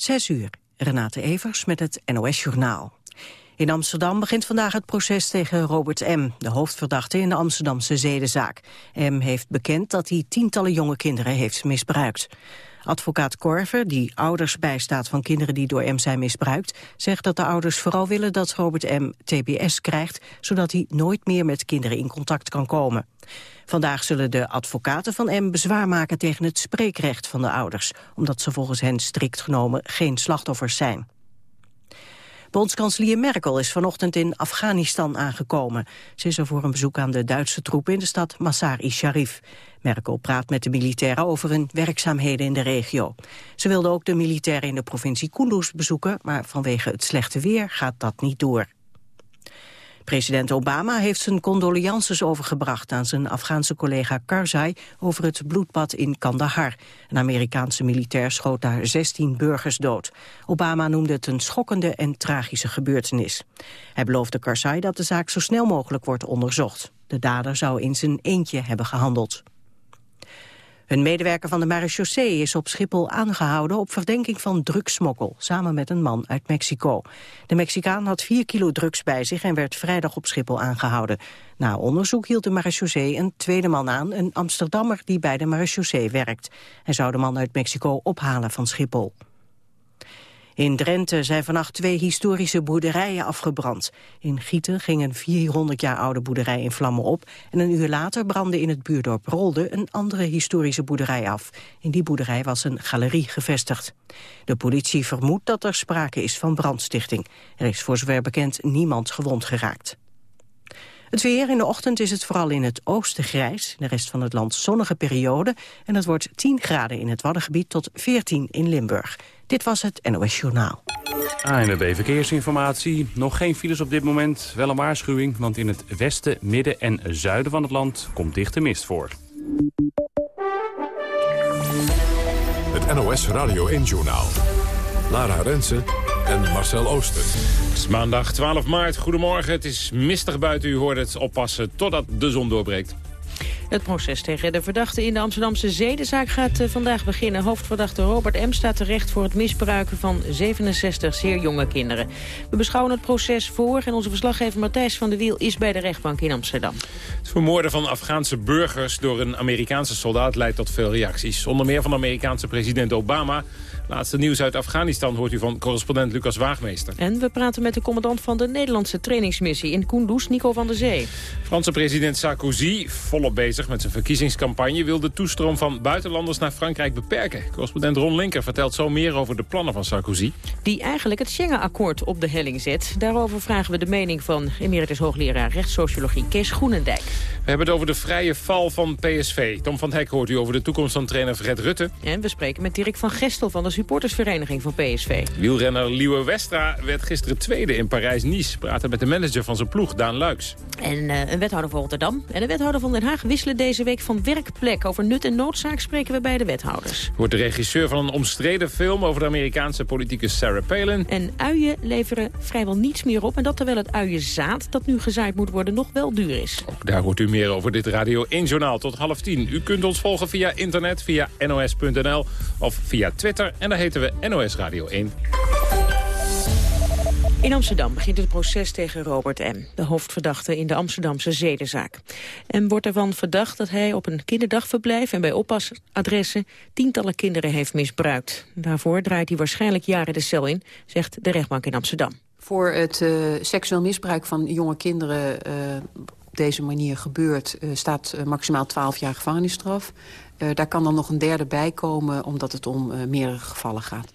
Zes uur. Renate Evers met het NOS Journaal. In Amsterdam begint vandaag het proces tegen Robert M., de hoofdverdachte in de Amsterdamse zedenzaak. M. heeft bekend dat hij tientallen jonge kinderen heeft misbruikt. Advocaat Korver, die ouders bijstaat van kinderen die door M zijn misbruikt, zegt dat de ouders vooral willen dat Robert M. TBS krijgt, zodat hij nooit meer met kinderen in contact kan komen. Vandaag zullen de advocaten van M bezwaar maken tegen het spreekrecht van de ouders, omdat ze volgens hen strikt genomen geen slachtoffers zijn. Bondskanselier Merkel is vanochtend in Afghanistan aangekomen. Ze is er voor een bezoek aan de Duitse troepen in de stad Masar-i-Sharif. Merkel praat met de militairen over hun werkzaamheden in de regio. Ze wilde ook de militairen in de provincie Kunduz bezoeken... maar vanwege het slechte weer gaat dat niet door. President Obama heeft zijn condolences overgebracht aan zijn Afghaanse collega Karzai over het bloedbad in Kandahar. Een Amerikaanse militair schoot daar 16 burgers dood. Obama noemde het een schokkende en tragische gebeurtenis. Hij beloofde Karzai dat de zaak zo snel mogelijk wordt onderzocht. De dader zou in zijn eentje hebben gehandeld. Een medewerker van de marechaussee is op Schiphol aangehouden op verdenking van drugsmokkel, samen met een man uit Mexico. De Mexicaan had 4 kilo drugs bij zich en werd vrijdag op Schiphol aangehouden. Na onderzoek hield de marechaussee een tweede man aan, een Amsterdammer die bij de marechaussee werkt. Hij zou de man uit Mexico ophalen van Schiphol. In Drenthe zijn vannacht twee historische boerderijen afgebrand. In Gieten ging een 400 jaar oude boerderij in vlammen op... en een uur later brandde in het buurdorp Rolde een andere historische boerderij af. In die boerderij was een galerie gevestigd. De politie vermoedt dat er sprake is van brandstichting. Er is voor zover bekend niemand gewond geraakt. Het weer in de ochtend is het vooral in het oosten grijs. De rest van het land zonnige periode. En het wordt 10 graden in het Waddengebied tot 14 in Limburg. Dit was het NOS Journaal. ANWB Verkeersinformatie. Nog geen files op dit moment. Wel een waarschuwing, want in het westen, midden en zuiden van het land komt dichte mist voor. Het NOS Radio 1 Journaal. Lara Rensen en Marcel Ooster. Het is maandag 12 maart. Goedemorgen. Het is mistig buiten. U hoort het oppassen totdat de zon doorbreekt. Het proces tegen de verdachte in de Amsterdamse zedenzaak gaat eh, vandaag beginnen. Hoofdverdachte Robert M. staat terecht voor het misbruiken van 67 zeer jonge kinderen. We beschouwen het proces voor en onze verslaggever Matthijs van der Wiel is bij de rechtbank in Amsterdam. Het vermoorden van Afghaanse burgers door een Amerikaanse soldaat leidt tot veel reacties. Onder meer van Amerikaanse president Obama Laatste nieuws uit Afghanistan hoort u van correspondent Lucas Waagmeester. En we praten met de commandant van de Nederlandse trainingsmissie in Kunduz, Nico van der Zee. Franse president Sarkozy, volop bezig met zijn verkiezingscampagne... wil de toestroom van buitenlanders naar Frankrijk beperken. Correspondent Ron Linker vertelt zo meer over de plannen van Sarkozy. Die eigenlijk het Schengen-akkoord op de helling zet. Daarover vragen we de mening van emeritus hoogleraar rechtssociologie Kees Groenendijk. We hebben het over de vrije val van PSV. Tom van Hek hoort u over de toekomst van trainer Fred Rutte. En we spreken met Dirk van Gestel van de supportersvereniging van PSV. Wielrenner Liewe Westra werd gisteren tweede in Parijs-Nice. Praten met de manager van zijn ploeg, Daan Luiks. En uh, een wethouder van Rotterdam en een wethouder van Den Haag wisselen deze week van werkplek. Over nut en noodzaak spreken we bij de wethouders. Wordt de regisseur van een omstreden film over de Amerikaanse politicus Sarah Palin. En uien leveren vrijwel niets meer op. En dat terwijl het uienzaad dat nu gezaaid moet worden nog wel duur is. Ook daar hoort u meer over dit Radio 1 Journaal tot half tien. U kunt ons volgen via internet, via nos.nl of via Twitter. En daar heten we NOS Radio 1. In Amsterdam begint het proces tegen Robert M., de hoofdverdachte in de Amsterdamse zedenzaak. M wordt ervan verdacht dat hij op een kinderdagverblijf en bij oppasadressen tientallen kinderen heeft misbruikt. Daarvoor draait hij waarschijnlijk jaren de cel in, zegt de rechtbank in Amsterdam. Voor het uh, seksueel misbruik van jonge kinderen uh, op deze manier gebeurt... Uh, staat maximaal 12 jaar gevangenisstraf. Daar kan dan nog een derde bij komen omdat het om meerdere gevallen gaat.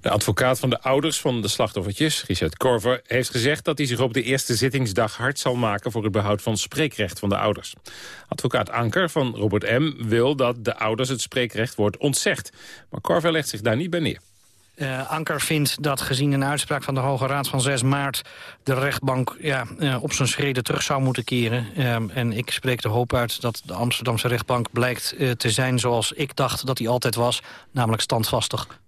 De advocaat van de ouders van de slachtoffertjes, Richard Korver... heeft gezegd dat hij zich op de eerste zittingsdag hard zal maken... voor het behoud van spreekrecht van de ouders. Advocaat Anker van Robert M. wil dat de ouders het spreekrecht wordt ontzegd. Maar Korver legt zich daar niet bij neer. Uh, Anker vindt dat gezien een uitspraak van de Hoge Raad van 6 maart... de rechtbank ja, uh, op zijn schreden terug zou moeten keren. Uh, en ik spreek de hoop uit dat de Amsterdamse rechtbank blijkt te zijn zoals ik dacht dat hij altijd was. Namelijk standvastig.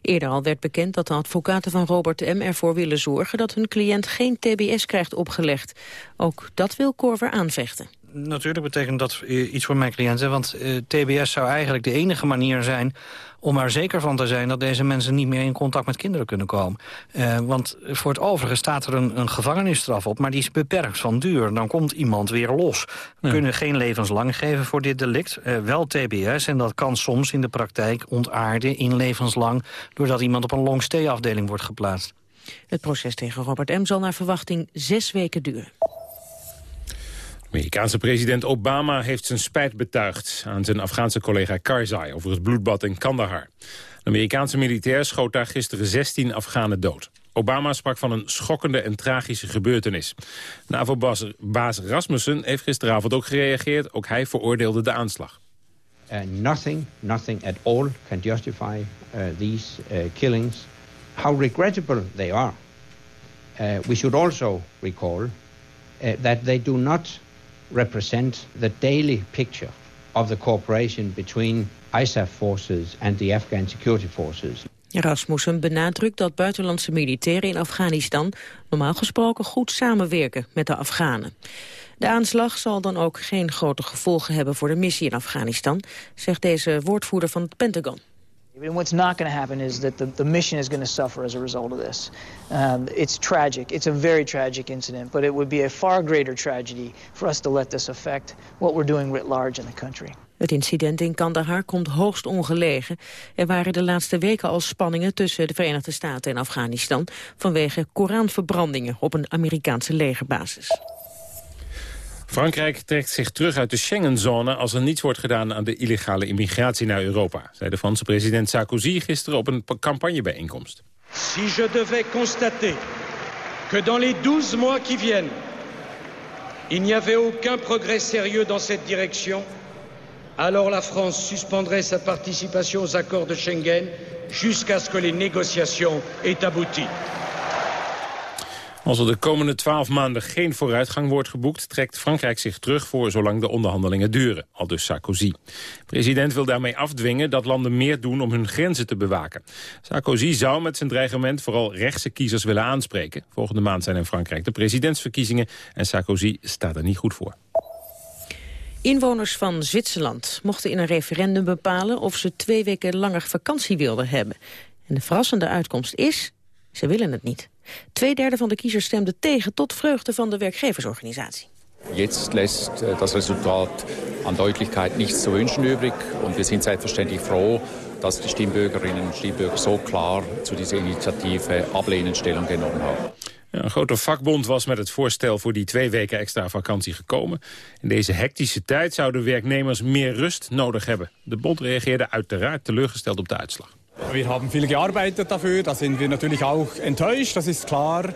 Eerder al werd bekend dat de advocaten van Robert M. ervoor willen zorgen dat hun cliënt geen tbs krijgt opgelegd. Ook dat wil Korver aanvechten. Natuurlijk betekent dat iets voor mijn cliënten. Want TBS zou eigenlijk de enige manier zijn om er zeker van te zijn dat deze mensen niet meer in contact met kinderen kunnen komen. Uh, want voor het overige staat er een, een, gevangenisstraf op, maar die is beperkt van duur. Dan komt iemand weer los. We kunnen geen levenslang geven voor dit delict. Uh, wel TBS en dat kan soms in de praktijk ontaarden in levenslang... doordat iemand op een long-stay-afdeling wordt geplaatst. Het proces tegen Robert M. zal naar verwachting zes weken duren. Amerikaanse president Obama heeft zijn spijt betuigd aan zijn Afghaanse collega Karzai over het bloedbad in Kandahar. De Amerikaanse militair schoot daar gisteren 16 dood. Obama sprak van een schokkende en tragische gebeurtenis. NAVO-baas Rasmussen heeft gisteravond ook gereageerd. Ook hij veroordeelde de aanslag. Uh, nothing, nothing at all can justify uh, these uh, killings. How regrettable they are. We should also recall that they do not represent the daily picture of the cooperation between ISAF forces and the Afghan security forces. Rasmussen benadrukt dat buitenlandse militairen in Afghanistan normaal gesproken goed samenwerken met de Afghanen. De aanslag zal dan ook geen grote gevolgen hebben voor de missie in Afghanistan, zegt deze woordvoerder van het Pentagon. What's not going to happen is that the, the mission is going to suffer as a result of this. Um, it's tragic. It's a very tragic incident, but it would be a far greater tragedy for us to let this affect what we're doing writ large in the country. Het incident in Kandahar komt hoogst ongelegen. Er waren de laatste weken al spanningen tussen de Verenigde Staten en Afghanistan... vanwege Koranverbrandingen op een Amerikaanse legerbasis. Frankrijk trekt zich terug uit de Schengenzone als er niets wordt gedaan aan de illegale immigratie naar Europa, zei de Franse president Sarkozy gisteren op een campagnebijeenkomst. Si je devais constater que dans les 12 mois qui viennent, il n'y avait aucun progrès sérieux dans cette direction, alors la France suspendrait sa participation aux accords de Schengen jusqu'à ce que les négociations aient abouti. Als er de komende twaalf maanden geen vooruitgang wordt geboekt... trekt Frankrijk zich terug voor zolang de onderhandelingen duren. Al dus Sarkozy. De president wil daarmee afdwingen dat landen meer doen om hun grenzen te bewaken. Sarkozy zou met zijn dreigement vooral rechtse kiezers willen aanspreken. Volgende maand zijn in Frankrijk de presidentsverkiezingen... en Sarkozy staat er niet goed voor. Inwoners van Zwitserland mochten in een referendum bepalen... of ze twee weken langer vakantie wilden hebben. En de verrassende uitkomst is, ze willen het niet. Tweederde van de kiezers stemde tegen tot vreugde van de werkgeversorganisatie. Jetzt lässt äh, das Resultat an Deutlichkeit nichts zu wünschen übrig. Und wir sind selbstverständlich froh, dass die Stimmbürgerinnen und Stimmbürger so klar zu dieser Initiative ablehnend Stellung genommen haben. Een grote vakbond was met het voorstel voor die twee weken extra vakantie gekomen. In deze hectische tijd zouden werknemers meer rust nodig hebben. De bond reageerde uiteraard teleurgesteld op de uitslag. Wir haben viel gearbeitet dafür, da sind wir natürlich auch enttäuscht, das ist klar.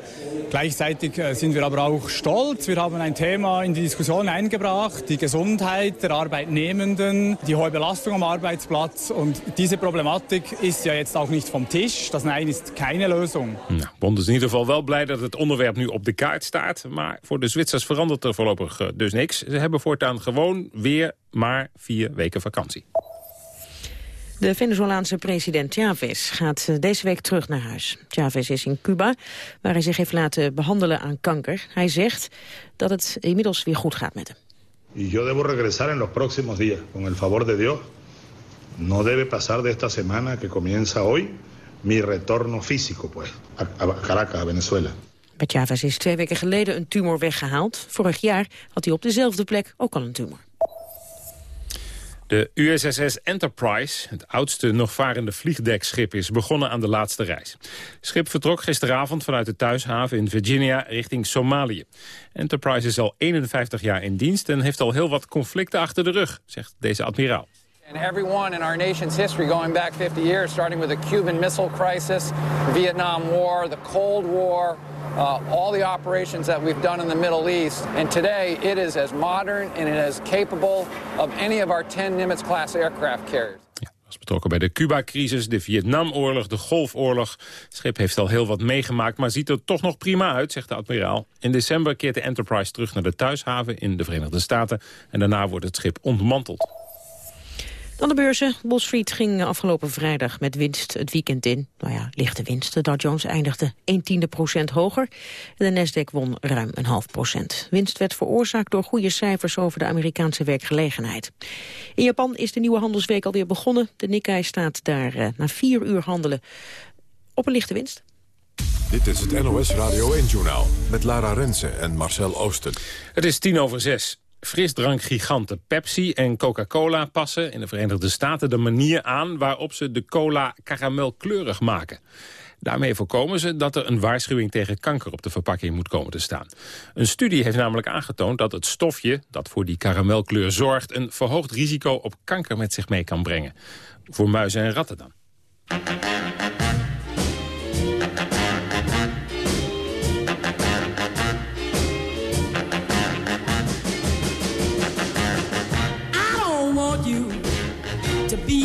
Gleichzeitig äh, sind wir aber auch stolz. Wir haben ein Thema in die Diskussion eingebracht, die Gesundheit der Arbeitnehmenden, die hohe Belastung am Arbeitsplatz. Und diese Problematik ist ja jetzt auch nicht vom Tisch. Das Nein ist keine Lösung. Nou, Bond is in ieder geval wel blij dat het onderwerp nu op de kaart staat. Maar voor de Zwitsers verandert er voorlopig eh, dus niks. Ze hebben voortaan gewoon weer maar vier weken vakantie. De Venezolaanse president Chavez gaat eh, deze week terug naar huis. Chavez is in Cuba, waar hij zich heeft laten behandelen aan kanker. Hij zegt dat het inmiddels weer goed gaat met hem. Yo debo regresar en los próximos días, con el favor de Dios. No debe pasar de esta semana que comienza hoy mi retorno físico, pues, a Caracas, a Venezuela. Bij Chavez is twee weken geleden een tumor weggehaald. Vorig jaar had hij op dezelfde plek ook al een tumor. De USSS Enterprise, het oudste nog varende vliegdekschip, is begonnen aan de laatste reis. Het schip vertrok gisteravond vanuit de thuishaven in Virginia richting Somalië. Enterprise is al 51 jaar in dienst en heeft al heel wat conflicten achter de rug, zegt deze admiraal. And every one in our nation's history going back 50 years, starting with the Cuban Missile Crisis, Vietnam War, the Cold War, uh, all the operations that we've done in the Middle East. And today it is as modern and as capable of any of our 10 Nimitz-class aircraft carriers. Was betrokken bij Cuba-crisis, de Vietnamoorlog, de Golfoorlog. Het schip heeft al heel wat meegemaakt, maar ziet er toch nog prima uit, zegt de admiraal. In december keert de Enterprise terug naar de thuishaven in de Verenigde Staten. En daarna wordt het schip ontmanteld. Dan de beurzen. Wall Street ging afgelopen vrijdag met winst het weekend in. Nou ja, lichte winst. De Dow Jones eindigde 1 tiende procent hoger. De Nasdaq won ruim een half procent. Winst werd veroorzaakt door goede cijfers over de Amerikaanse werkgelegenheid. In Japan is de nieuwe handelsweek alweer begonnen. De Nikkei staat daar uh, na vier uur handelen op een lichte winst. Dit is het NOS Radio 1-journaal met Lara Rensen en Marcel Oosten. Het is tien over zes. Frisdrankgiganten Pepsi en Coca-Cola passen in de Verenigde Staten de manier aan waarop ze de cola karamelkleurig maken. Daarmee voorkomen ze dat er een waarschuwing tegen kanker op de verpakking moet komen te staan. Een studie heeft namelijk aangetoond dat het stofje dat voor die karamelkleur zorgt... een verhoogd risico op kanker met zich mee kan brengen. Voor muizen en ratten dan.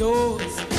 you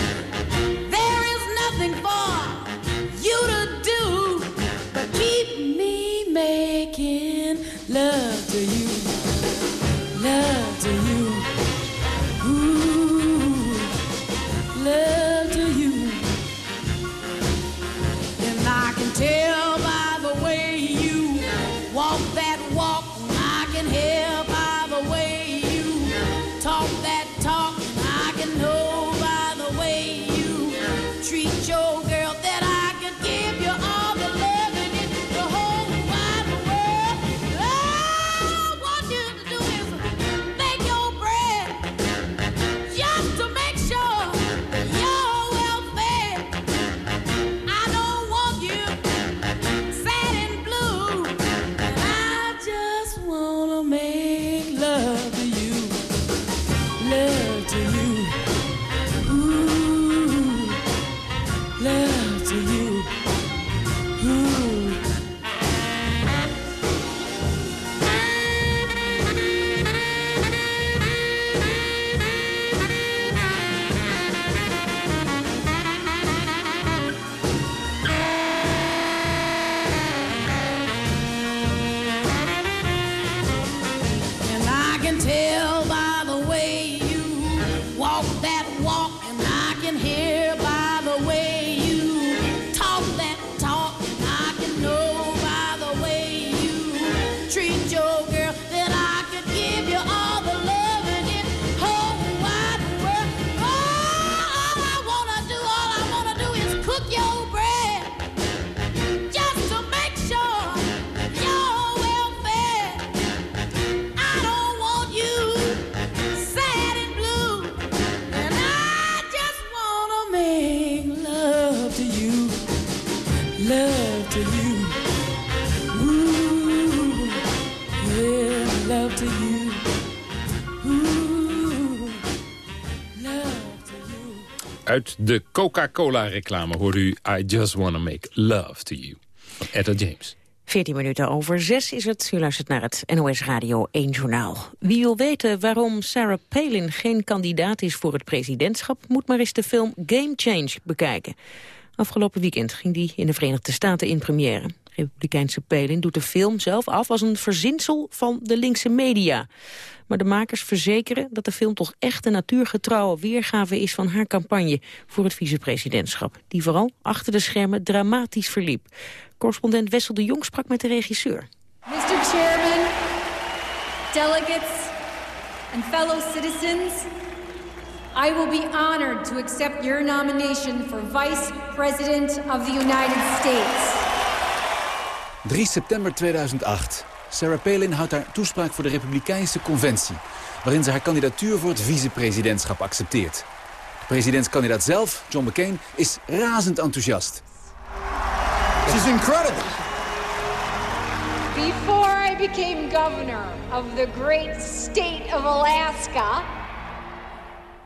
Uit de Coca-Cola-reclame hoorde u I Just Wanna Make Love To You van Etta James. 14 minuten over 6 is het. U luistert naar het NOS Radio 1 Journaal. Wie wil weten waarom Sarah Palin geen kandidaat is voor het presidentschap... moet maar eens de film Game Change bekijken. Afgelopen weekend ging die in de Verenigde Staten in première. Republikeinse Palin doet de film zelf af als een verzinsel van de linkse media. Maar de makers verzekeren dat de film toch echt een natuurgetrouwe weergave is van haar campagne voor het vicepresidentschap. Die vooral achter de schermen dramatisch verliep. Correspondent Wessel de Jong sprak met de regisseur. Mr. Chairman, delegates, and fellow citizens, I will be honored to accept your nomination for Vice President of the United States. 3 september 2008. Sarah Palin houdt haar toespraak voor de Republikeinse Conventie... waarin ze haar kandidatuur voor het vicepresidentschap accepteert. De presidentskandidaat zelf, John McCain, is razend enthousiast. She's incredible. Before I became governor of the great state of Alaska,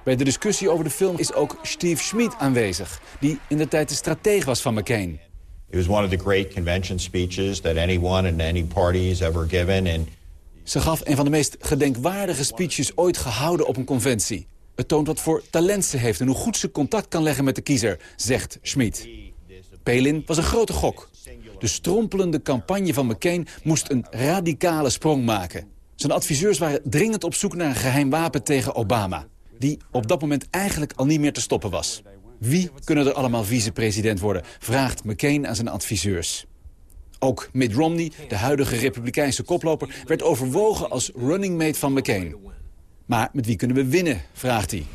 Bij de discussie over de film is ook Steve Schmid aanwezig... die in de tijd de stratege was van McCain. It was anyone and any ever given. Ze gaf een van de meest gedenkwaardige speeches ooit gehouden op een conventie. Het toont wat voor talent ze heeft en hoe goed ze contact kan leggen met de kiezer, zegt Schmid. Palin was een grote gok. De strompelende campagne van McCain moest een radicale sprong maken. Zijn adviseurs waren dringend op zoek naar een geheim wapen tegen Obama... die op dat moment eigenlijk al niet meer te stoppen was. Wie kunnen er allemaal vicepresident worden, vraagt McCain aan zijn adviseurs. Ook Mitt Romney, de huidige republikeinse koploper... werd overwogen als running mate van McCain. Maar met wie kunnen we winnen, vraagt hij.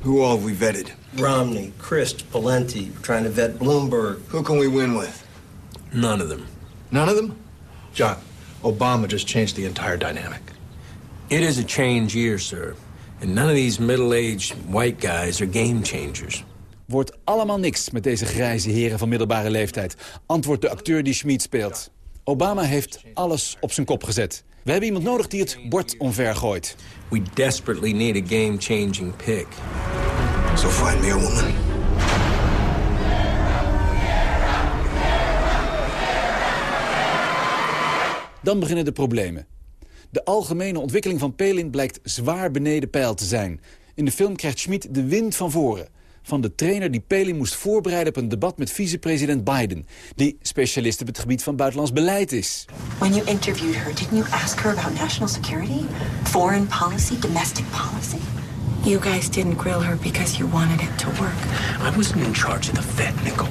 Who all have we vetted? Romney, Christ, Valenti. We're trying to vet Bloomberg. Who can we win with? None of them. None of them? John, Obama just changed the entire dynamic. It is a change year, sir. And none of these middle-aged white guys are game changers. Wordt allemaal niks met deze grijze heren van middelbare leeftijd, antwoordt de acteur die Schmid speelt. Obama heeft alles op zijn kop gezet. We hebben iemand nodig die het bord omver gooit. We desperately need a game-changing pick. So find me a woman. Dan beginnen de problemen. De algemene ontwikkeling van Palin blijkt zwaar beneden peil te zijn. In de film krijgt Schmid de wind van voren. Van de trainer die Palin moest voorbereiden op een debat met vicepresident Biden. Die specialist op het gebied van buitenlands beleid is. When you interviewed her, didn't you ask her about national security, foreign policy, domestic policy? You guys didn't grill her because you wanted it to work. I wasn't in charge of the Fed, Nicole.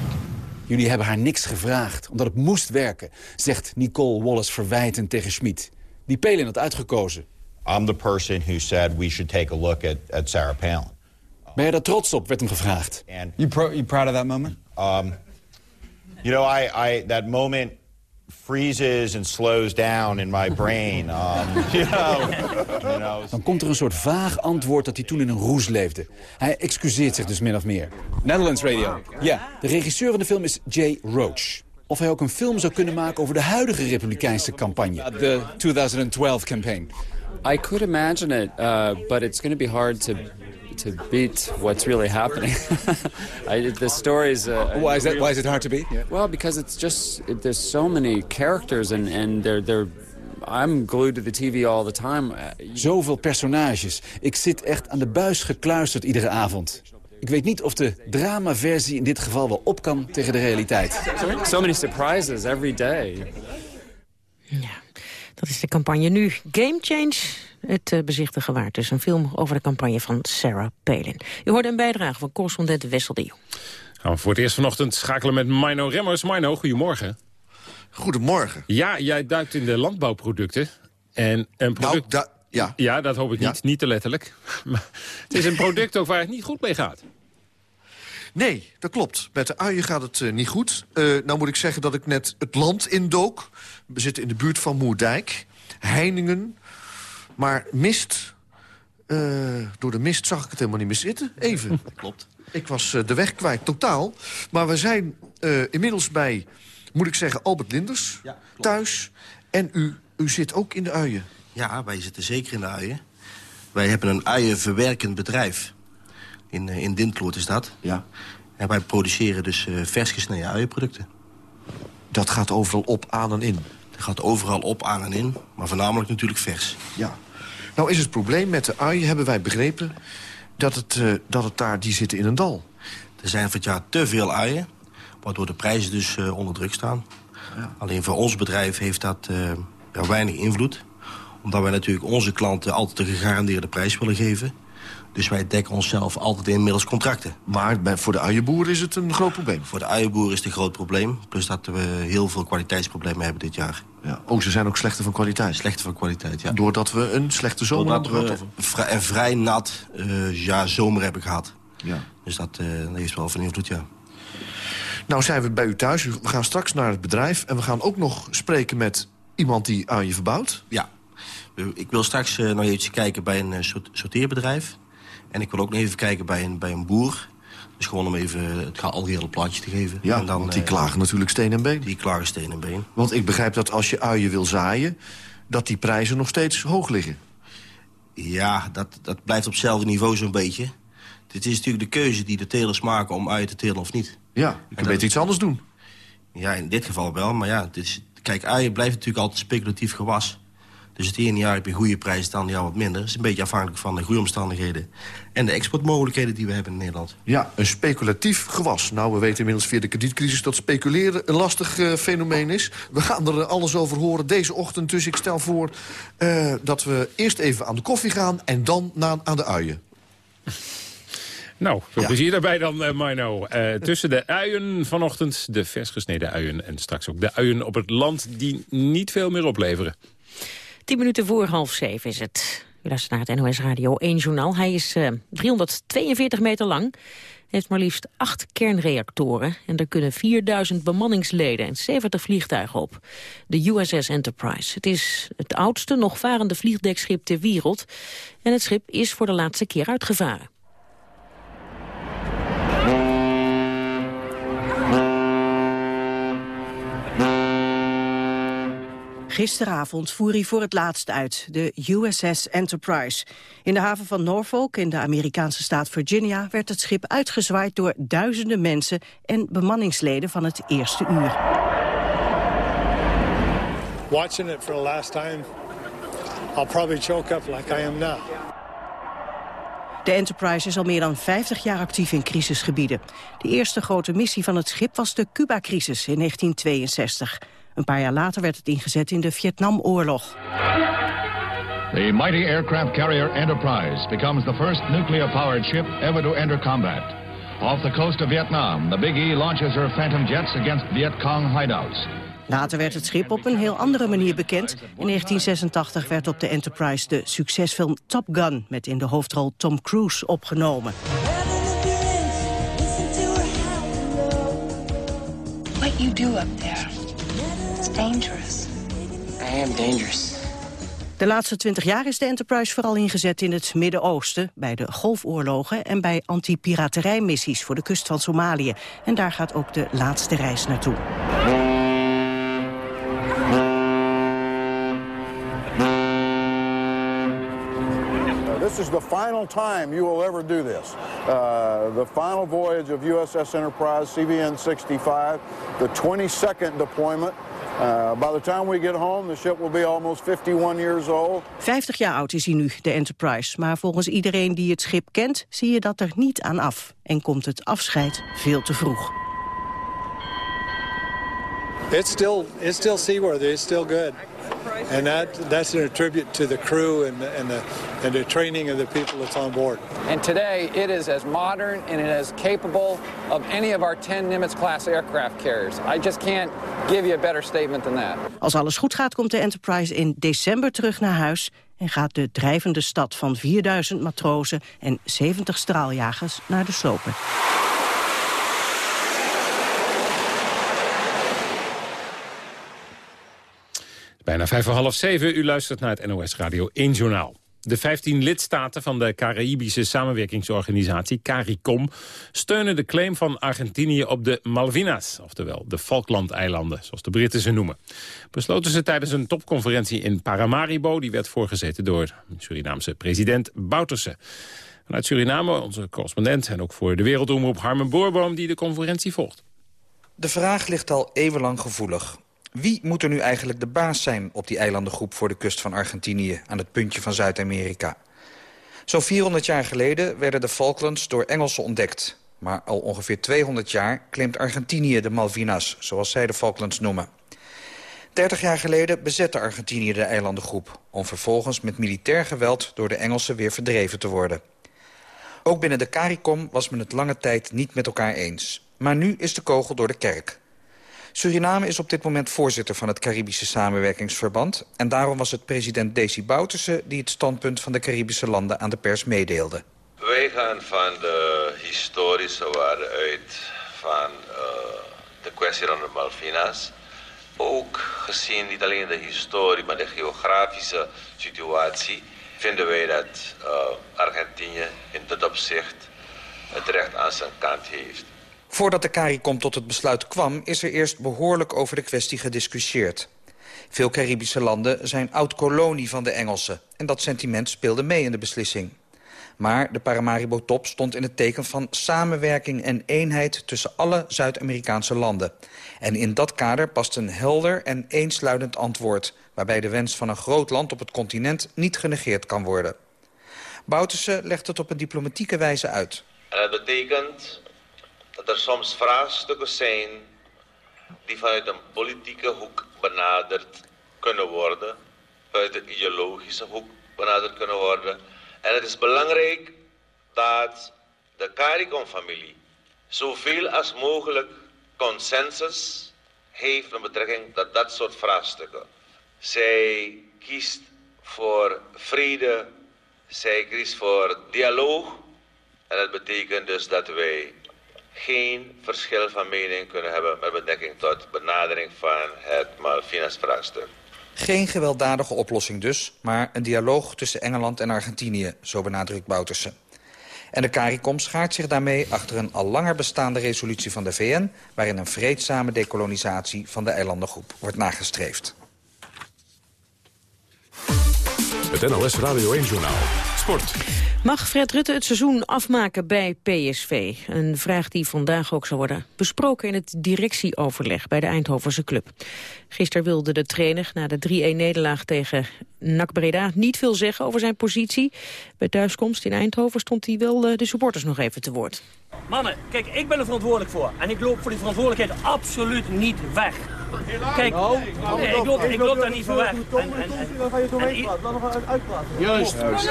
Jullie hebben haar niks gevraagd, omdat het moest werken, zegt Nicole Wallace verwijtend tegen Schmid. Die Palin had uitgekozen. I'm the person who said we should take a look at, at Sarah Palin. Ben je daar trots op, werd hem gevraagd. And You, pro- you proud of that moment? um, you know, I, I that moment freezes and slows down in my brain. Um, you know, you know. Dan komt er een soort vaag antwoord dat hij toen in een roes leefde. Hij excuseert zich dus min of meer. Netherlands Radio. Ja, de regisseur van de film is Jay Roach. Of hij ook een film zou kunnen maken over de huidige republikeinse campagne. De 2012 campaign. I could imagine it, uh, but it's going to be hard to to beat what's really happening. I, the stories. Uh, Why is that? Why is it hard to beat? Well, because it's just it, there's so many characters and and they're they're. I'm glued to the TV all the time. Uh, Zoveel personages. Ik zit echt aan de buis gekluisterd iedere avond. Ik weet niet of de dramaversie in dit geval wel op kan tegen de realiteit. So many surprises every day. Dat is de campagne nu. Game Change, het uh, bezichtigen waard. Dus een film over de campagne van Sarah Palin. U hoorde een bijdrage van correspondent Wessel de Jong. Gaan we voor het eerst vanochtend schakelen met Mino Remmers. Mino, goedemorgen. Goedemorgen. Ja, jij duikt in de landbouwproducten. En een product... Nou, ja. ja, dat hoop ik niet. Niet te letterlijk. Maar het is een product ook waar het niet goed mee gaat. Nee, dat klopt. Met de uien gaat het uh, niet goed. Uh, nou moet ik zeggen dat ik net het land indook. We zitten in de buurt van Moerdijk. Heiningen. Maar mist... Uh, door de mist zag ik het helemaal niet meer zitten. Even. klopt. Ik was de weg kwijt, totaal. Maar we zijn inmiddels bij, moet ik zeggen, Albert Linders ja, thuis. En u, u zit ook in de uien. Ja, wij zitten zeker in de uien. Wij hebben een uienverwerkend bedrijf. In, in Dintloord is dat. Ja. En wij produceren dus vers gesneden uienproducten. Dat gaat overal op, aan en in? Dat gaat overal op, aan en in. Maar voornamelijk natuurlijk vers. Ja. Nou is het probleem met de uien, hebben wij begrepen... dat het, uh, dat het daar, die zitten in een dal. Er zijn het jaar te veel uien. Waardoor de prijzen dus uh, onder druk staan. Ja. Alleen voor ons bedrijf heeft dat ja, weinig invloed. Omdat wij natuurlijk onze klanten altijd een gegarandeerde prijs willen geven. Dus wij dekken onszelf altijd in middels contracten. Maar bij, voor de uienboer is het een groot probleem? Voor de uienboer is het een groot probleem. Plus dat we heel veel kwaliteitsproblemen hebben dit jaar. Ja. Oh, ze zijn ook slechter van kwaliteit? Slechter van kwaliteit, ja. Doordat we een slechte zomer hebben gehad? En vrij nat uh, ja, zomer hebben gehad. Ja. Dus dat, uh, dat heeft wel van invloed, ja. Nou zijn we bij u thuis. We gaan straks naar het bedrijf. En we gaan ook nog spreken met iemand die uien verbouwt. Ja. Ik wil straks uh, nog eventjes kijken bij een sorteerbedrijf. En ik wil ook nog even kijken bij een, bij een boer. Dus gewoon om even het algehele plaatje te geven. Ja, en dan, want die uh, klagen natuurlijk steen en been. Die klagen steen en been. Want ik begrijp dat als je uien wil zaaien... dat die prijzen nog steeds hoog liggen. Ja, dat, dat blijft op hetzelfde niveau zo'n beetje. Dit is natuurlijk de keuze die de telers maken om uien te telen of niet. Ja, je kunt beter iets anders doen. Ja, in dit geval wel, maar ja, dit is, kijk, uien blijft natuurlijk altijd speculatief gewas. Dus het ene jaar heb je goede prijzen, het andere jaar wat minder. Het is een beetje afhankelijk van de groeiomstandigheden... en de exportmogelijkheden die we hebben in Nederland. Ja, een speculatief gewas. Nou, we weten inmiddels via de kredietcrisis dat speculeren een lastig uh, fenomeen is. We gaan er alles over horen deze ochtend. Dus ik stel voor uh, dat we eerst even aan de koffie gaan... en dan na, aan de uien. Nou, veel ja. plezier daarbij dan, uh, Marno. Uh, tussen de uien vanochtend, de vers gesneden uien... en straks ook de uien op het land die niet veel meer opleveren. Tien minuten voor half zeven is het. U luistert naar het NOS Radio 1 journaal. Hij is uh, 342 meter lang. heeft maar liefst acht kernreactoren. En er kunnen 4000 bemanningsleden en 70 vliegtuigen op. De USS Enterprise. Het is het oudste nog varende vliegdekschip ter wereld. En het schip is voor de laatste keer uitgevaren. Gisteravond voer hij voor het laatst uit, de USS Enterprise. In de haven van Norfolk in de Amerikaanse staat Virginia... werd het schip uitgezwaaid door duizenden mensen... en bemanningsleden van het eerste uur. Watching it for the last time, I'll probably choke up like I am now. De Enterprise is al meer dan 50 jaar actief in crisisgebieden. De eerste grote missie van het schip was de Cuba-crisis in 1962. Een paar jaar later werd het ingezet in de Vietnamoorlog. The mighty aircraft carrier Enterprise becomes the first nuclear-powered ship ever to enter combat. Off the coast of Vietnam, the Big E launches her Phantom jets against Viet Cong hideouts. Later werd het schip op een heel andere manier bekend. In 1986 werd op de Enterprise de succesfilm Top Gun... met in de hoofdrol Tom Cruise opgenomen. What you do up there, it's dangerous. I am dangerous. De laatste twintig jaar is de Enterprise vooral ingezet in het Midden-Oosten... bij de golfoorlogen en bij anti-piraterijmissies voor de kust van Somalië. En daar gaat ook de laatste reis naartoe. This is the final time you will ever do this. Uh, the final voyage of USS Enterprise, CVN 65, the 22nd deployment. Uh, by the time we get home, the ship will be almost 51 years old. 50 jaar oud is hij nu, de Enterprise. Maar volgens iedereen die het schip kent, zie je dat er niet aan af. En komt het afscheid veel te vroeg. It's still, it's still seaworthy. It's still good. And that, that's a tribute to the crew and the, and, the, and the training of the people that's on board. And today it is as modern and as capable of any of our 10 Nimitz-class aircraft carriers. I just can't give you a better statement than that. Als alles goed gaat komt de Enterprise in december terug naar huis... en gaat de drijvende stad van 4000 matrozen en 70 straaljagers naar de slopen. Bijna vijf voor half zeven, u luistert naar het NOS Radio 1 Journaal. De 15 lidstaten van de Caraïbische samenwerkingsorganisatie CARICOM steunen de claim van Argentinië op de Malvinas, oftewel de Falklandeilanden, zoals de Britten ze noemen. Besloten ze tijdens een topconferentie in Paramaribo, die werd voorgezeten door Surinaamse president Bouterse. Vanuit Suriname, onze correspondent en ook voor de Wereldomroep Harmen Boorboom, die de conferentie volgt. De vraag ligt al eeuwenlang gevoelig. Wie moet er nu eigenlijk de baas zijn op die eilandengroep voor de kust van Argentinië aan het puntje van Zuid-Amerika? Zo'n 400 jaar geleden werden de Falklands door Engelsen ontdekt. Maar al ongeveer 200 jaar claimt Argentinië de Malvinas, zoals zij de Falklands noemen. 30 jaar geleden bezette Argentinië de eilandengroep... om vervolgens met militair geweld door de Engelsen weer verdreven te worden. Ook binnen de CARICOM was men het lange tijd niet met elkaar eens. Maar nu is de kogel door de kerk. Suriname is op dit moment voorzitter van het Caribische Samenwerkingsverband... en daarom was het president Desi Bouterse... die het standpunt van de Caribische landen aan de pers meedeelde. Wij gaan van de historische waarde uit van uh, de kwestie van de Malvinas. Ook gezien niet alleen de historie, maar de geografische situatie... vinden wij dat uh, Argentinië in dit opzicht het recht aan zijn kant heeft. Voordat de CARICOM tot het besluit kwam... is er eerst behoorlijk over de kwestie gediscussieerd. Veel Caribische landen zijn oud-kolonie van de Engelsen. En dat sentiment speelde mee in de beslissing. Maar de Paramaribo-top stond in het teken van samenwerking en eenheid tussen alle Zuid-Amerikaanse landen. En in dat kader past een helder en eensluidend antwoord... waarbij de wens van een groot land op het continent niet genegeerd kan worden. Bouterse legt het op een diplomatieke wijze uit. En dat betekent dat er soms vraagstukken zijn die vanuit een politieke hoek benaderd kunnen worden, vanuit een ideologische hoek benaderd kunnen worden. En het is belangrijk dat de CARICOM-familie zoveel als mogelijk consensus heeft in betrekking tot dat soort vraagstukken. Zij kiest voor vrede, zij kiest voor dialoog. En dat betekent dus dat wij geen verschil van mening kunnen hebben met betrekking tot benadering van het Malvinas-vraagstuk. Geen gewelddadige oplossing dus, maar een dialoog tussen Engeland en Argentinië, zo benadrukt Bouterse. En de CARICOM schaart zich daarmee achter een al langer bestaande resolutie van de VN... waarin een vreedzame dekolonisatie van de eilandengroep wordt nagestreefd. Het NLS Radio 1-journaal. Sport. Mag Fred Rutte het seizoen afmaken bij PSV? Een vraag die vandaag ook zal worden besproken in het directieoverleg bij de Eindhovense club. Gisteren wilde de trainer na de 3-1-nederlaag tegen NAC Breda niet veel zeggen over zijn positie. Bij thuiskomst in Eindhoven stond hij wel eh, de supporters nog even te woord. Mannen, kijk, ik ben er verantwoordelijk voor. En ik loop voor die verantwoordelijkheid absoluut niet weg. Kijk, Nou, nee, ik, loop, ik loop daar niet voor weg. En, en, en, Dan ga je het en i- uitpraten. Dan nog uitpraten. Juist, juist,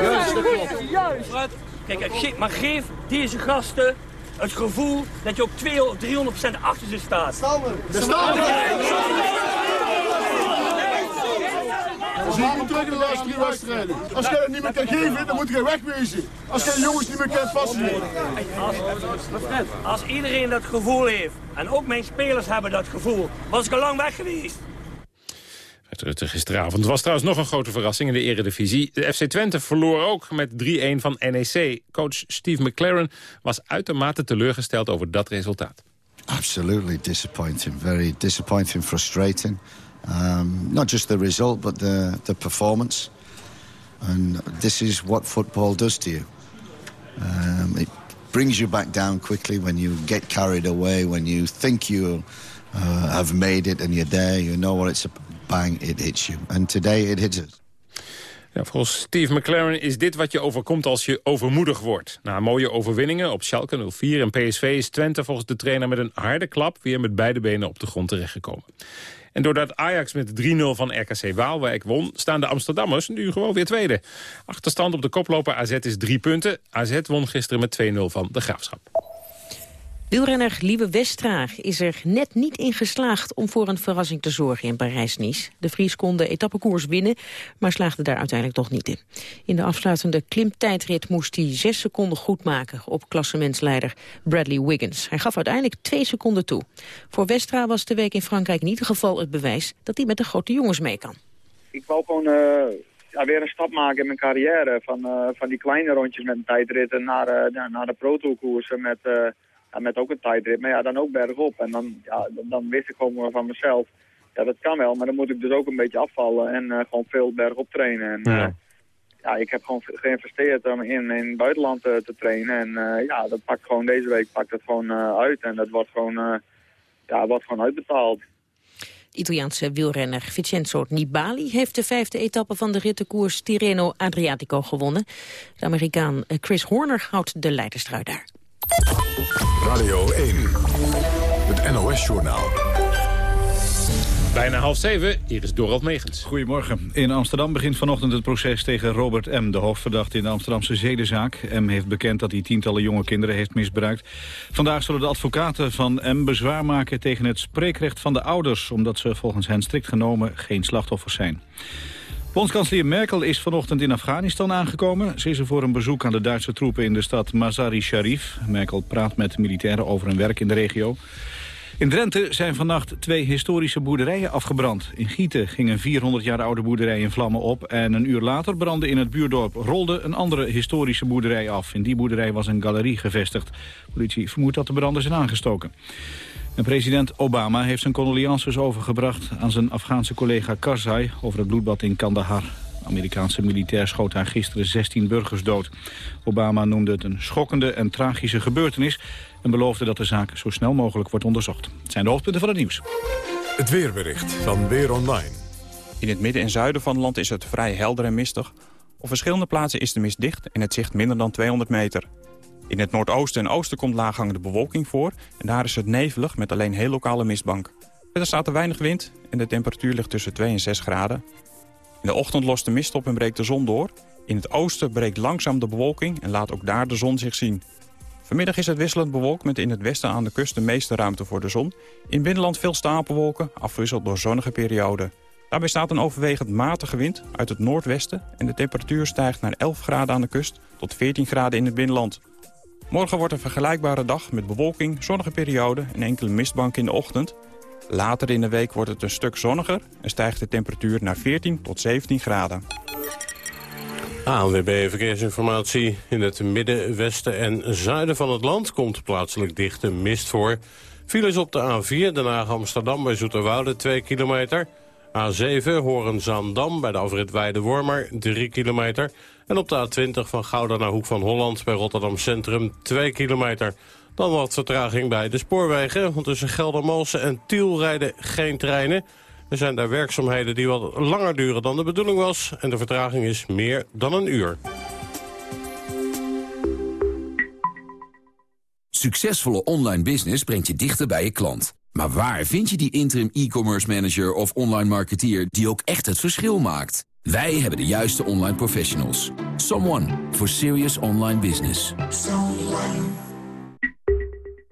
juist. Fred, Kijk, maar geef deze gasten het gevoel dat je ook 200 of 300% achter ze staat. Staan we. Zie je terug in de laatste drie wedstrijden. Als jij het niet meer kan geven, dan moet je wegwezen. Als jij de jongens niet meer kan vastnemen. Als, iedereen dat gevoel heeft, en ook mijn spelers hebben dat gevoel, was ik al lang weg geweest. Rutte gisteravond was trouwens nog een grote verrassing in de eredivisie. De FC Twente verloor ook met 3-1 van NEC. Coach Steve McLaren was uitermate teleurgesteld over dat resultaat. Absolutely disappointing. Very disappointing, frustrating. Um, not just the result, but the, the performance. And this is what football does to you. Um, it brings you back down quickly when you get carried away, when you think you uh, have made it and you're there, you know what it's bang, it hits you. And today it hits us. Ja, volgens Steve McLaren is dit wat je overkomt als je overmoedig wordt. Na mooie overwinningen op Schalke 04 en PSV is Twente volgens de trainer met een harde klap weer met beide benen op de grond terechtgekomen. En doordat Ajax met 3-0 van RKC Waalwijk won... staan de Amsterdammers nu gewoon weer tweede. Achterstand op de koploper AZ is drie punten. AZ won gisteren met 2-0 van de Graafschap. Wielrenner Lieve Westra is er net niet in geslaagd om voor een verrassing te zorgen in Parijs-Nice. De Vries kon de etappekoers winnen, maar slaagde daar uiteindelijk toch niet in. In de afsluitende klimtijdrit moest hij zes seconden goed maken op klassementsleider Bradley Wiggins. Hij gaf uiteindelijk twee seconden toe. Voor Westra was de week in Frankrijk in ieder geval het bewijs dat hij met de grote jongens mee kan. ik wou gewoon eh, ja, weer een stap maken in mijn carrière. Van, eh, van die kleine rondjes met een tijdritten naar, eh, naar de Pro Tour koersen met, ja, met ook een tijdrit. Maar ja, dan ook bergop. En dan, ja, dan, dan wist ik gewoon van mezelf, ja dat kan wel. Maar dan moet ik dus ook een beetje afvallen en eh, gewoon veel bergop trainen. En, Ja. eh, ja, ik heb gewoon geïnvesteerd om in, in het buitenland eh, te trainen. En eh, ja, dat pakt gewoon deze week pakt het gewoon eh, uit. En dat wordt gewoon, eh, ja, wordt gewoon uitbetaald. Italiaanse wielrenner Vincenzo Nibali heeft de vijfde etappe van de rittenkoers Tirreno Adriatico gewonnen. De Amerikaan Chris Horner houdt de leiderstrui daar. Radio 1, het NOS-journaal. Bijna half zeven, hier is Dorald Megens. Goedemorgen. In Amsterdam begint vanochtend het proces tegen Robert M., de hoofdverdachte in de Amsterdamse zedenzaak. M. heeft bekend dat hij tientallen jonge kinderen heeft misbruikt. Vandaag zullen de advocaten van M. bezwaar maken tegen het spreekrecht van de ouders... omdat ze volgens hen strikt genomen geen slachtoffers zijn. Bondskanselier Merkel is vanochtend in Afghanistan aangekomen. Ze is er voor een bezoek aan de Duitse troepen in de stad Mazar-i-Sharif. Merkel praat met militairen over hun werk in de regio. In Drenthe zijn vannacht twee historische boerderijen afgebrand. In Gieten ging een 400 jaar oude boerderij in vlammen op... en een uur later brandde in het buurdorp Rolde een andere historische boerderij af. In die boerderij was een galerie gevestigd. Politie vermoedt dat de branden zijn aangestoken. En president Obama heeft zijn condolences overgebracht aan zijn Afghaanse collega Karzai over het bloedbad in Kandahar. Amerikaanse militair schoot daar gisteren 16 burgers dood. Obama noemde het een schokkende en tragische gebeurtenis... en beloofde dat de zaak zo snel mogelijk wordt onderzocht. Het zijn de hoofdpunten van het nieuws. Het weerbericht van Weer Online. In het midden en zuiden van het land is het vrij helder en mistig. Op verschillende plaatsen is de mist dicht en het zicht minder dan 200 meter. In het noordoosten en oosten komt laaghangende bewolking voor... en daar is het nevelig met alleen heel lokale mistbank. Er staat er weinig wind en de temperatuur ligt tussen 2 en 6 graden. In de ochtend lost de mist op en breekt de zon door. In het oosten breekt langzaam de bewolking en laat ook daar de zon zich zien. Vanmiddag is het wisselend bewolkt met in het westen aan de kust de meeste ruimte voor de zon. In binnenland veel stapelwolken, afgewisseld door zonnige perioden. Daarbij staat een overwegend matige wind uit het noordwesten... en de temperatuur stijgt naar 11 graden aan de kust tot 14 graden in het binnenland. Morgen wordt een vergelijkbare dag met bewolking, zonnige perioden en enkele mistbanken in de ochtend. Later in de week wordt het een stuk zonniger en stijgt de temperatuur naar 14 tot 17 graden. ANWB Verkeersinformatie. In het midden, westen en zuiden van het land komt plaatselijk dichte mist voor. Files op de A4, Den Haag-Amsterdam bij Zoeterwoude 2 kilometer. A7, Horen-Zaandam bij de afrit Weide-Wormer 3 kilometer. En op de A20 van Gouda naar Hoek van Holland bij Rotterdam Centrum 2 kilometer. Dan wat vertraging bij de spoorwegen, want tussen Geldermalsen en Tiel rijden geen treinen. Er zijn daar werkzaamheden die wat langer duren dan de bedoeling was... en de vertraging is meer dan een uur. Succesvolle online business brengt je dichter bij je klant. Maar waar vind je die interim e-commerce manager of online marketeer... die ook echt het verschil maakt? Wij hebben de juiste online professionals. Someone for serious online business.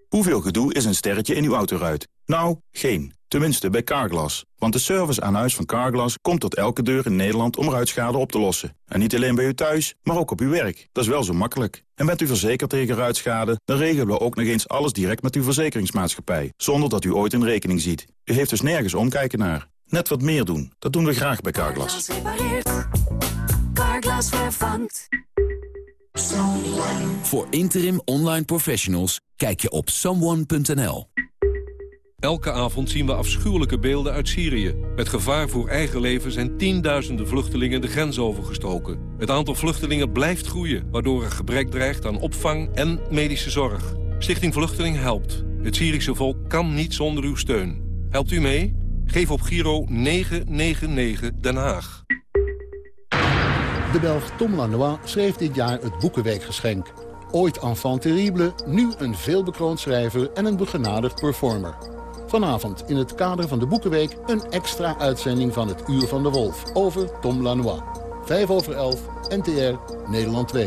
Hoeveel gedoe is een sterretje in uw autoruit? Nou, geen. Tenminste bij Carglass. Want de service aan huis van Carglass komt tot elke deur in Nederland om ruitschade op te lossen. En niet alleen bij u thuis, maar ook op uw werk. Dat is wel zo makkelijk. En bent u verzekerd tegen ruitschade, dan regelen we ook nog eens alles direct met uw verzekeringsmaatschappij. Zonder dat u ooit een rekening ziet. U heeft dus nergens omkijken naar. Net wat meer doen. Dat doen we graag bij Carglass. Carglass vervangt. Voor interim online professionals kijk je op someone.nl. Elke avond zien we afschuwelijke beelden uit Syrië. Met gevaar voor eigen leven zijn tienduizenden vluchtelingen de grens overgestoken. Het aantal vluchtelingen blijft groeien, waardoor er gebrek dreigt aan opvang en medische zorg. Stichting Vluchteling helpt. Het Syrische volk kan niet zonder uw steun. Helpt u mee? Geef op Giro 999 Den Haag. De Belg Tom Lanois schreef dit jaar het Boekenweekgeschenk. Ooit enfant terrible, nu een veelbekroond schrijver en een begenadigd performer. Vanavond in het kader van de Boekenweek een extra uitzending van het Uur van de Wolf over Tom Lanois. 5 over 11, NTR, Nederland 2.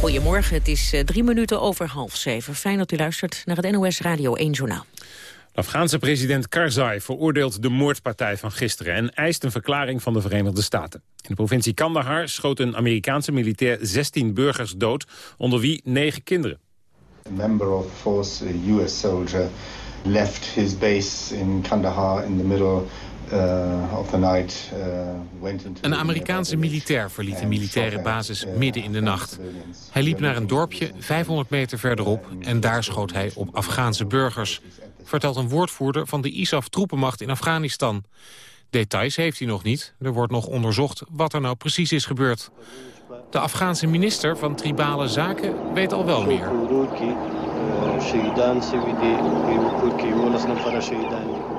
Goedemorgen, het is uh, drie minuten over half zeven. Fijn dat u luistert naar het NOS Radio 1 Journaal. De Afghaanse president Karzai veroordeelt de moordpartij van gisteren... en eist een verklaring van de Verenigde Staten. In de provincie Kandahar schoot een Amerikaanse militair 16 burgers dood... onder wie negen kinderen. A member of force, a US soldier, left his base in Kandahar in the middle of the night, uh, een Amerikaanse militair verliet de militaire basis midden in de nacht. Hij liep naar een dorpje 500 meter verderop en daar schoot hij op Afghaanse burgers. Vertelt een woordvoerder van de ISAF-troepenmacht in Afghanistan. Details heeft hij nog niet. Er wordt nog onderzocht wat er nou precies is gebeurd. De Afghaanse minister van Tribale Zaken weet al wel meer.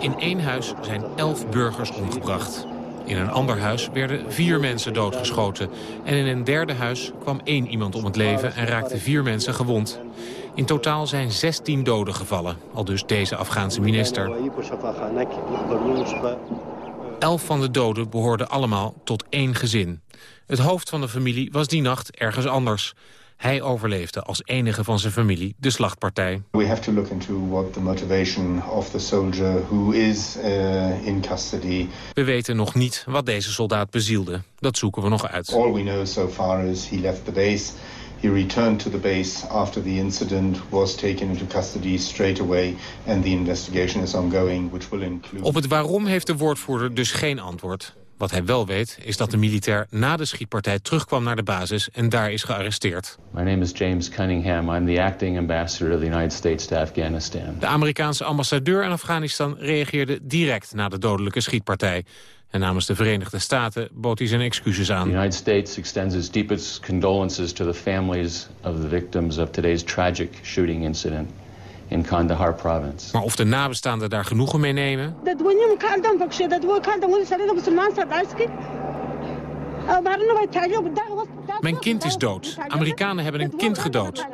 In één huis zijn elf burgers omgebracht. In een ander huis werden vier mensen doodgeschoten. En in een derde huis kwam één iemand om het leven en raakten vier mensen gewond. In totaal zijn 16 doden gevallen, al dus deze Afghaanse minister. Elf van de doden behoorden allemaal tot één gezin. Het hoofd van de familie was die nacht ergens anders. Hij overleefde als enige van zijn familie de slachtpartij. We have to look into what the motivation of the soldier who is uh, in custody. We weten nog niet wat deze soldaat bezielde. Dat zoeken we nog uit. All we know so far is he left the base. He returned to the base after the incident, was taken into custody straight away, and the investigation is ongoing, which will include... Op het waarom heeft de woordvoerder dus geen antwoord. Wat hij wel weet, is dat de militair na de schietpartij terugkwam naar de basis en daar is gearresteerd. My name is James Cunningham. I'm the acting ambassador of the United States to Afghanistan. De Amerikaanse ambassadeur in Afghanistan reageerde direct na de dodelijke schietpartij. En namens de Verenigde Staten bood hij zijn excuses aan. The United States extends its deepest condolences to the families of the victims of today's tragic shooting incident in Kandahar province. Maar of de nabestaanden daar genoegen mee nemen? Mijn kind is dood. Amerikanen hebben een kind gedood.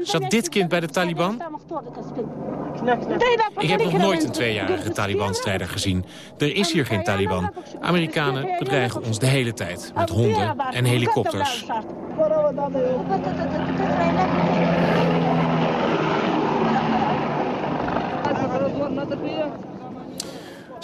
Zat dit kind bij de Taliban? Ik heb nog nooit een tweejarige Taliban-strijder gezien. Er is hier geen Taliban. Amerikanen bedreigen ons de hele tijd. Met honden en helikopters.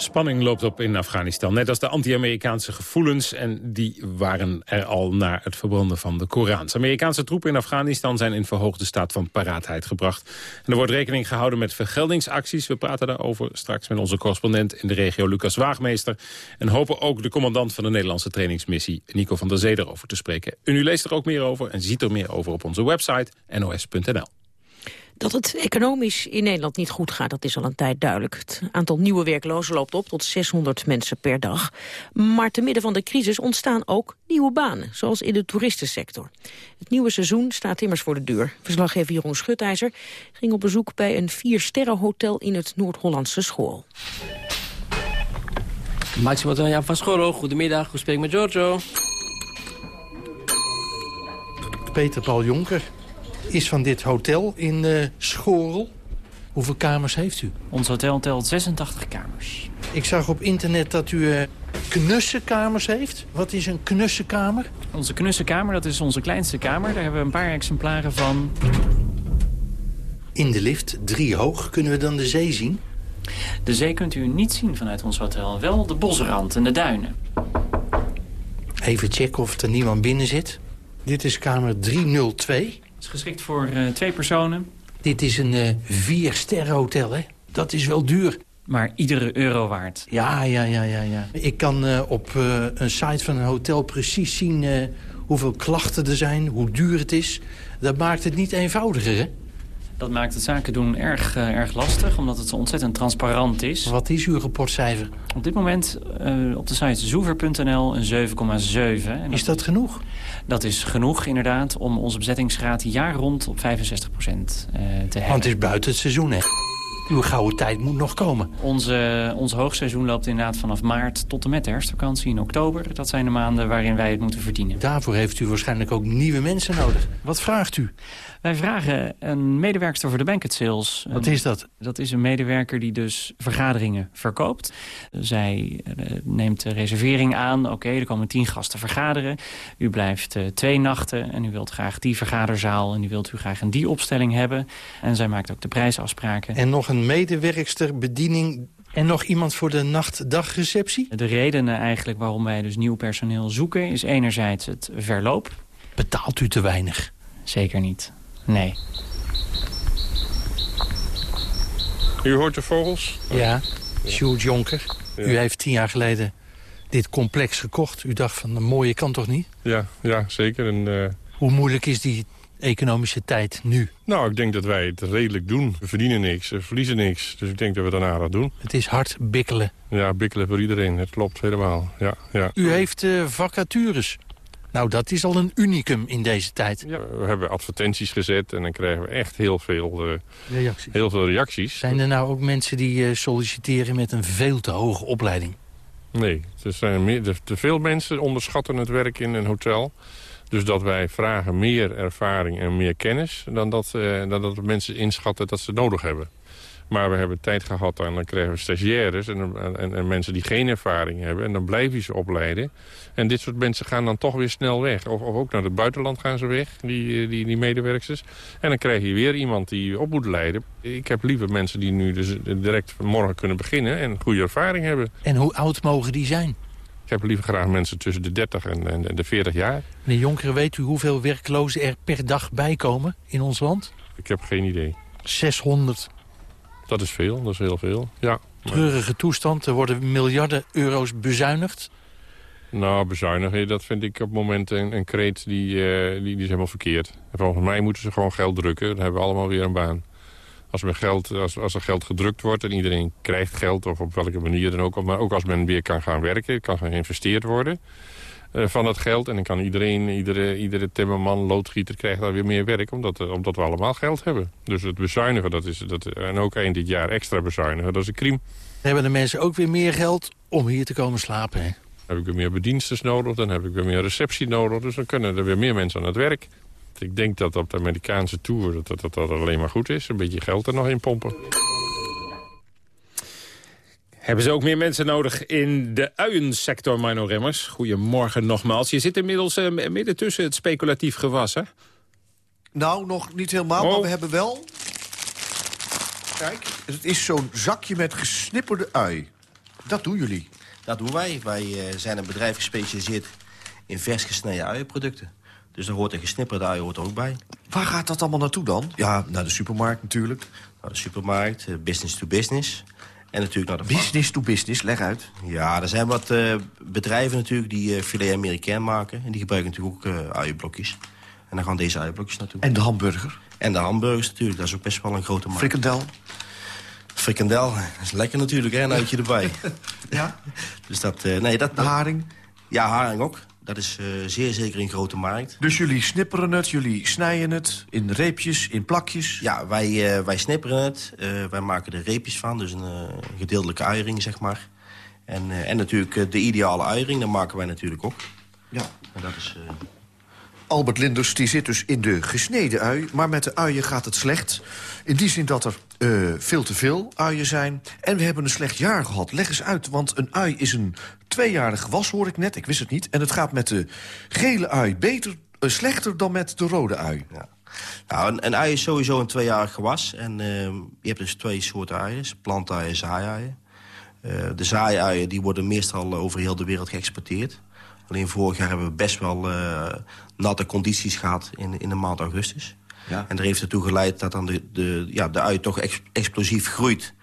Spanning loopt op in Afghanistan, net als de anti-Amerikaanse gevoelens... en die waren er al naar het verbranden van de Korans. Amerikaanse troepen in Afghanistan zijn in verhoogde staat van paraatheid gebracht. En er wordt rekening gehouden met vergeldingsacties. We praten daarover straks met onze correspondent in de regio Lucas Waagmeester... en hopen ook de commandant van de Nederlandse trainingsmissie... Nico van der Zee erover te spreken. En u leest er ook meer over en ziet er meer over op onze website nos.nl. Dat het economisch in Nederland niet goed gaat, dat is al een tijd duidelijk. Het aantal nieuwe werklozen loopt op tot 600 mensen per dag. Maar te midden van de crisis ontstaan ook nieuwe banen, zoals in de toeristensector. Het nieuwe seizoen staat immers voor de deur. Verslaggever Jeroen Schutijzer ging op bezoek bij een vier-sterren-hotel in het Noord-Hollandse school. Maximo Jan van Schorro, goedemiddag, hoe spreek ik met Giorgio? Peter Paul Jonker, is van dit hotel in uh, Schorel. Hoeveel kamers heeft u? Ons hotel telt 86 kamers. Ik zag op internet dat u uh, knusse kamers heeft. Wat is een knusse kamer? Onze knusse kamer, dat is onze kleinste kamer. Daar hebben we een paar exemplaren van. In de lift, drie hoog, kunnen we dan de zee zien? De zee kunt u niet zien vanuit ons hotel. Wel de bosrand en de duinen. Even checken of er niemand binnen zit. Dit is kamer 302 is geschikt voor uh, twee personen. Dit is een uh, vier-sterren-hotel, hè? Dat is wel duur. Maar iedere euro waard. Ja, ja, ja, ja. ja. Ik kan uh, op een site van een hotel precies zien hoeveel klachten er zijn, hoe duur het is. Dat maakt het niet eenvoudiger, hè? Dat maakt het zaken doen erg, uh, erg lastig, omdat het zo ontzettend transparant is. Wat is uw rapportcijfer? Op dit moment uh, op de site zoever.nl een 7,7. Is dat genoeg? Dat is genoeg inderdaad om onze bezettingsgraad jaar rond op 65 procent uh, te hebben. Want het is buiten het seizoen, hè? Uw gouden tijd moet nog komen. Onze, ons hoogseizoen loopt inderdaad vanaf maart tot en met de herfstvakantie in oktober. Dat zijn de maanden waarin wij het moeten verdienen. Daarvoor heeft u waarschijnlijk ook nieuwe mensen nodig. Wat vraagt u? Wij vragen een medewerkster voor de banquet sales. Wat is dat? Dat is een medewerker die dus vergaderingen verkoopt. Zij uh, neemt de reservering aan. Oké, okay, er komen tien gasten vergaderen. U blijft uh, twee nachten en u wilt graag die vergaderzaal... en u wilt u graag een die opstelling hebben. En zij maakt ook de prijsafspraken. En nog een medewerkster, bediening... En nog iemand voor de nacht-dagreceptie? De redenen eigenlijk waarom wij dus nieuw personeel zoeken... is enerzijds het verloop. Betaalt u te weinig? Zeker niet. Nee. U hoort de vogels? Ja, Sjoerd Jonker. Ja. U heeft tien jaar geleden dit complex gekocht. U dacht van, een mooie kan toch niet? Ja, ja zeker. En, uh... Hoe moeilijk is die economische tijd nu? Nou, ik denk dat wij het redelijk doen. We verdienen niks, we verliezen niks. Dus ik denk dat we daarna dat doen. Het is hard bikkelen. Ja, bikkelen voor iedereen. Het klopt helemaal. Ja, ja. U heeft uh, vacatures. Nou, dat is al een unicum in deze tijd. Ja, we hebben advertenties gezet en dan krijgen we echt heel veel, uh, reacties. heel veel reacties. Zijn er nou ook mensen die uh, solliciteren met een veel te hoge opleiding? Nee, er zijn meer, te veel mensen onderschatten het werk in een hotel. Dus dat wij vragen meer ervaring en meer kennis... dan dat, uh, dan dat mensen inschatten dat ze nodig hebben. Maar we hebben tijd gehad en dan krijgen we stagiaires en, en, en, mensen die geen ervaring hebben. En dan blijf je ze opleiden. En dit soort mensen gaan dan toch weer snel weg. Of, of ook naar het buitenland gaan ze weg, die, die, die medewerkers. En dan krijg je weer iemand die op moet leiden. Ik heb liever mensen die nu dus direct morgen kunnen beginnen en goede ervaring hebben. En hoe oud mogen die zijn? Ik heb liever graag mensen tussen de 30 en, en de 40 jaar. Meneer Jonker, weet u hoeveel werklozen er per dag bijkomen in ons land? Ik heb geen idee. 600. Dat is veel, dat is heel veel, ja. Treurige toestand, er worden miljarden euro's bezuinigd. Nou, bezuinigen, dat vind ik op het moment een, een kreet die, uh, die, die is helemaal verkeerd. En volgens mij moeten ze gewoon geld drukken, dan hebben we allemaal weer een baan. Als, er geld, als, als er geld gedrukt wordt en iedereen krijgt geld, of op welke manier dan ook... maar ook als men weer kan gaan werken, kan geïnvesteerd worden... Uh, van dat geld. En dan kan iedereen, iedere, iedere timmerman, loodgieter krijgt daar weer meer werk... Omdat, omdat we allemaal geld hebben. Dus het bezuinigen, dat is, dat, en ook eind dit jaar extra bezuinigen, dat is een crime. Hebben de mensen ook weer meer geld om hier te komen slapen, hè? Dan heb ik weer meer bediensters nodig, dan heb ik weer meer receptie nodig. Dus dan kunnen er weer meer mensen aan het werk. Ik denk dat op de Amerikaanse tour dat, dat, dat alleen maar goed is. Een beetje geld er nog in pompen. Hebben ze ook meer mensen nodig in de uiensector, Mino Remmers? Goedemorgen nogmaals. Je zit inmiddels uh, midden tussen het speculatief gewas, hè? Nou, nog niet helemaal, Oh. maar we hebben wel... Kijk, het is zo'n zakje met gesnipperde ui. Dat doen jullie. Dat doen wij. Wij eh, zijn een bedrijf gespecialiseerd in vers gesneden uienproducten. Dus daar hoort een gesnipperde ui hoort er ook bij. Waar gaat dat allemaal naartoe dan? Ja, naar de supermarkt natuurlijk. Naar de supermarkt, eh, business to business. En natuurlijk naar de Business to business, leg uit. Ja, er zijn wat eh, bedrijven natuurlijk die eh filet américain maken. En die gebruiken natuurlijk ook eh uienblokjes. En dan gaan deze uienblokjes naartoe. En de hamburger? En de hamburgers natuurlijk, dat is ook best wel een grote markt. Frikandel? Frikandel, dat is lekker natuurlijk, hè, een uitje erbij. ja? Dus dat, nee, dat... De haring? Ja, haring ook. Dat is eh, zeer zeker een grote markt. Dus jullie snipperen het, jullie snijden het in reepjes, in plakjes? Ja, wij, eh, wij snipperen het. Eh, wij maken er reepjes van, dus een gedeeltelijke uiering, zeg maar. En, en natuurlijk de ideale uiering, dat maken wij natuurlijk ook. Ja. En dat is... Albert Linders die zit dus in de gesneden ui. Maar met de uien gaat het slecht. In die zin dat er eh, veel te veel uien zijn. En we hebben een slecht jaar gehad. Leg eens uit, want een ui is een tweejarig gewas, hoor ik net. Ik wist het niet. En het gaat met de gele ui beter, eh, slechter dan met de rode ui. Nou, een, een ui is sowieso een tweejarig gewas. En ehm, je hebt dus twee soorten uien. Plantuien en zaaiuien. Eh, de zaaiuien die worden meestal over heel de wereld geëxporteerd. Alleen vorig jaar hebben we best wel eh, natte condities gehad in, in de maand augustus. Ja. En dat heeft ertoe geleid dat dan de, de, ja, de ui toch ex- explosief groeit.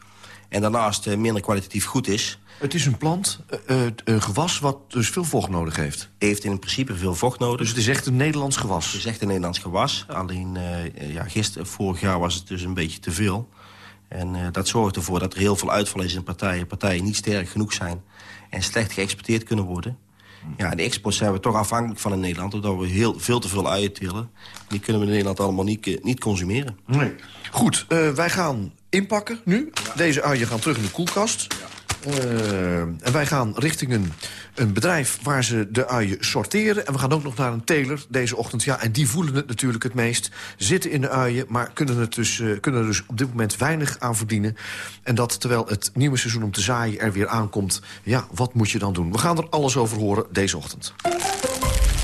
En daarnaast eh, minder kwalitatief goed is. Het is een plant, eh, eh, een gewas wat dus veel vocht nodig heeft. Heeft in principe veel vocht nodig. Dus het is echt een Nederlands gewas. Het is echt een Nederlands gewas. Alleen ja, gisteren, vorig jaar was het dus een beetje te veel. En dat zorgt ervoor dat er heel veel uitval is in partijen. Partijen niet sterk genoeg zijn en slecht geëxporteerd kunnen worden. Ja, de export zijn we toch afhankelijk van in Nederland... doordat we heel, veel te veel uien tillen. Die kunnen we in Nederland allemaal niet, eh, niet consumeren. Nee. Goed, eh, wij gaan inpakken nu. Deze uien gaan terug in de koelkast. Eh, en wij gaan richting een, een bedrijf waar ze de uien sorteren. En we gaan ook nog naar een teler deze ochtend. Ja, en die voelen het natuurlijk het meest. Zitten in de uien, maar kunnen, het dus, eh, kunnen er dus op dit moment weinig aan verdienen. En dat terwijl het nieuwe seizoen om te zaaien er weer aankomt. Ja, wat moet je dan doen? We gaan er alles over horen deze ochtend.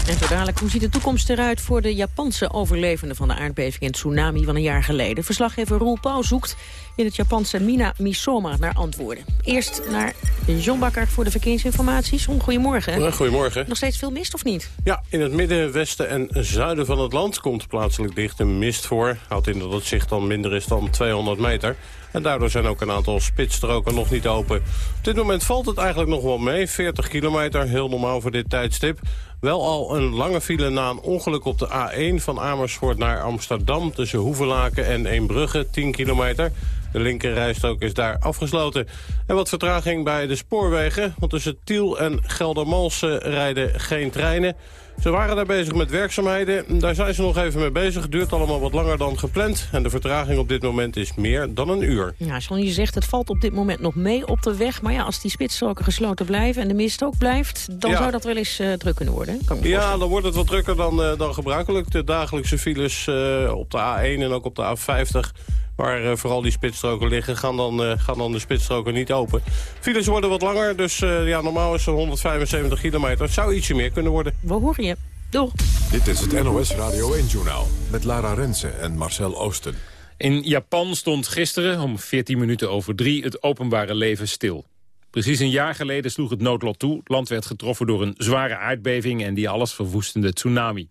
En zo dadelijk, hoe ziet de toekomst eruit voor de Japanse overlevenden van de aardbeving en tsunami van een jaar geleden? Verslaggever Roel Pauw zoekt in het Japanse Mina Misoma naar antwoorden. Eerst naar John Bakker voor de verkeersinformatie. John, goedemorgen. Goedemorgen. Nog steeds veel mist of niet? Ja, in het midden, westen en zuiden van het land komt plaatselijk dichte mist voor. Houdt in dat het zicht dan minder is dan 200 meter. En daardoor zijn ook een aantal spitsstroken nog niet open. Op dit moment valt het eigenlijk nog wel mee. 40 kilometer, heel normaal voor dit tijdstip. Wel al een lange file na een ongeluk op de A1 van Amersfoort naar Amsterdam... tussen Hoevelaken en Eembrugge, 10 kilometer. De linkerrijstrook is daar afgesloten. En wat vertraging bij de spoorwegen, want tussen Tiel en Geldermalsen rijden geen treinen. Ze waren daar bezig met werkzaamheden. Daar zijn ze nog even mee bezig. Het duurt allemaal wat langer dan gepland. En de vertraging op dit moment is meer dan een uur. Ja, John, je zegt het valt op dit moment nog mee op de weg. Maar ja, als die spitsstroken gesloten blijven en de mist ook blijft... dan Ja. zou dat wel eens eh, druk kunnen worden. Kan Ja, dan wordt het wat drukker dan, eh, dan gebruikelijk. De dagelijkse files eh, op de A1 en ook op de A50 waar eh, vooral die spitsstroken liggen, gaan dan, uh, gaan dan de spitsstroken niet open. Files worden wat langer, dus uh, ja, normaal is het 175 kilometer. Het zou ietsje meer kunnen worden. We horen je. Doeg. Dit is het NOS Radio 1-journaal met Lara Rensen en Marcel Oosten. In Japan stond gisteren om 14 minuten over drie het openbare leven stil. Precies een jaar geleden sloeg het noodlot toe. Het land werd getroffen door een zware aardbeving en die alles verwoestende tsunami.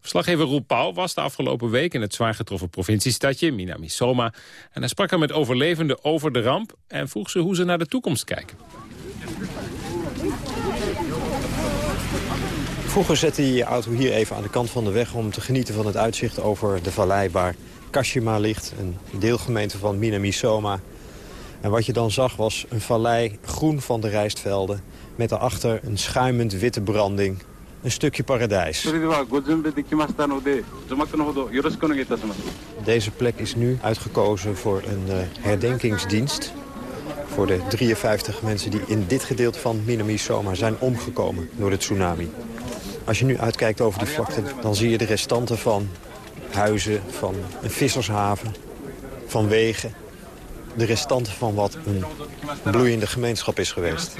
Verslaggever Roel Pauw was de afgelopen week in het zwaar getroffen provinciestadje Minamisoma. En hij sprak er met overlevenden over de ramp en vroeg ze hoe ze naar de toekomst kijken. Vroeger zette je je auto hier even aan de kant van de weg om te genieten van het uitzicht over de vallei waar Kashima ligt, een deelgemeente van Minamisoma. En wat je dan zag was een vallei groen van de rijstvelden... met daarachter een schuimend witte branding. Een stukje paradijs. Deze plek is nu uitgekozen voor een uh, herdenkingsdienst... voor de 53 mensen die in dit gedeelte van Minamisoma zijn omgekomen door de tsunami. Als je nu uitkijkt over die vlakte, dan zie je de restanten van huizen, van een vissershaven, van wegen. De restanten van wat een bloeiende gemeenschap is geweest.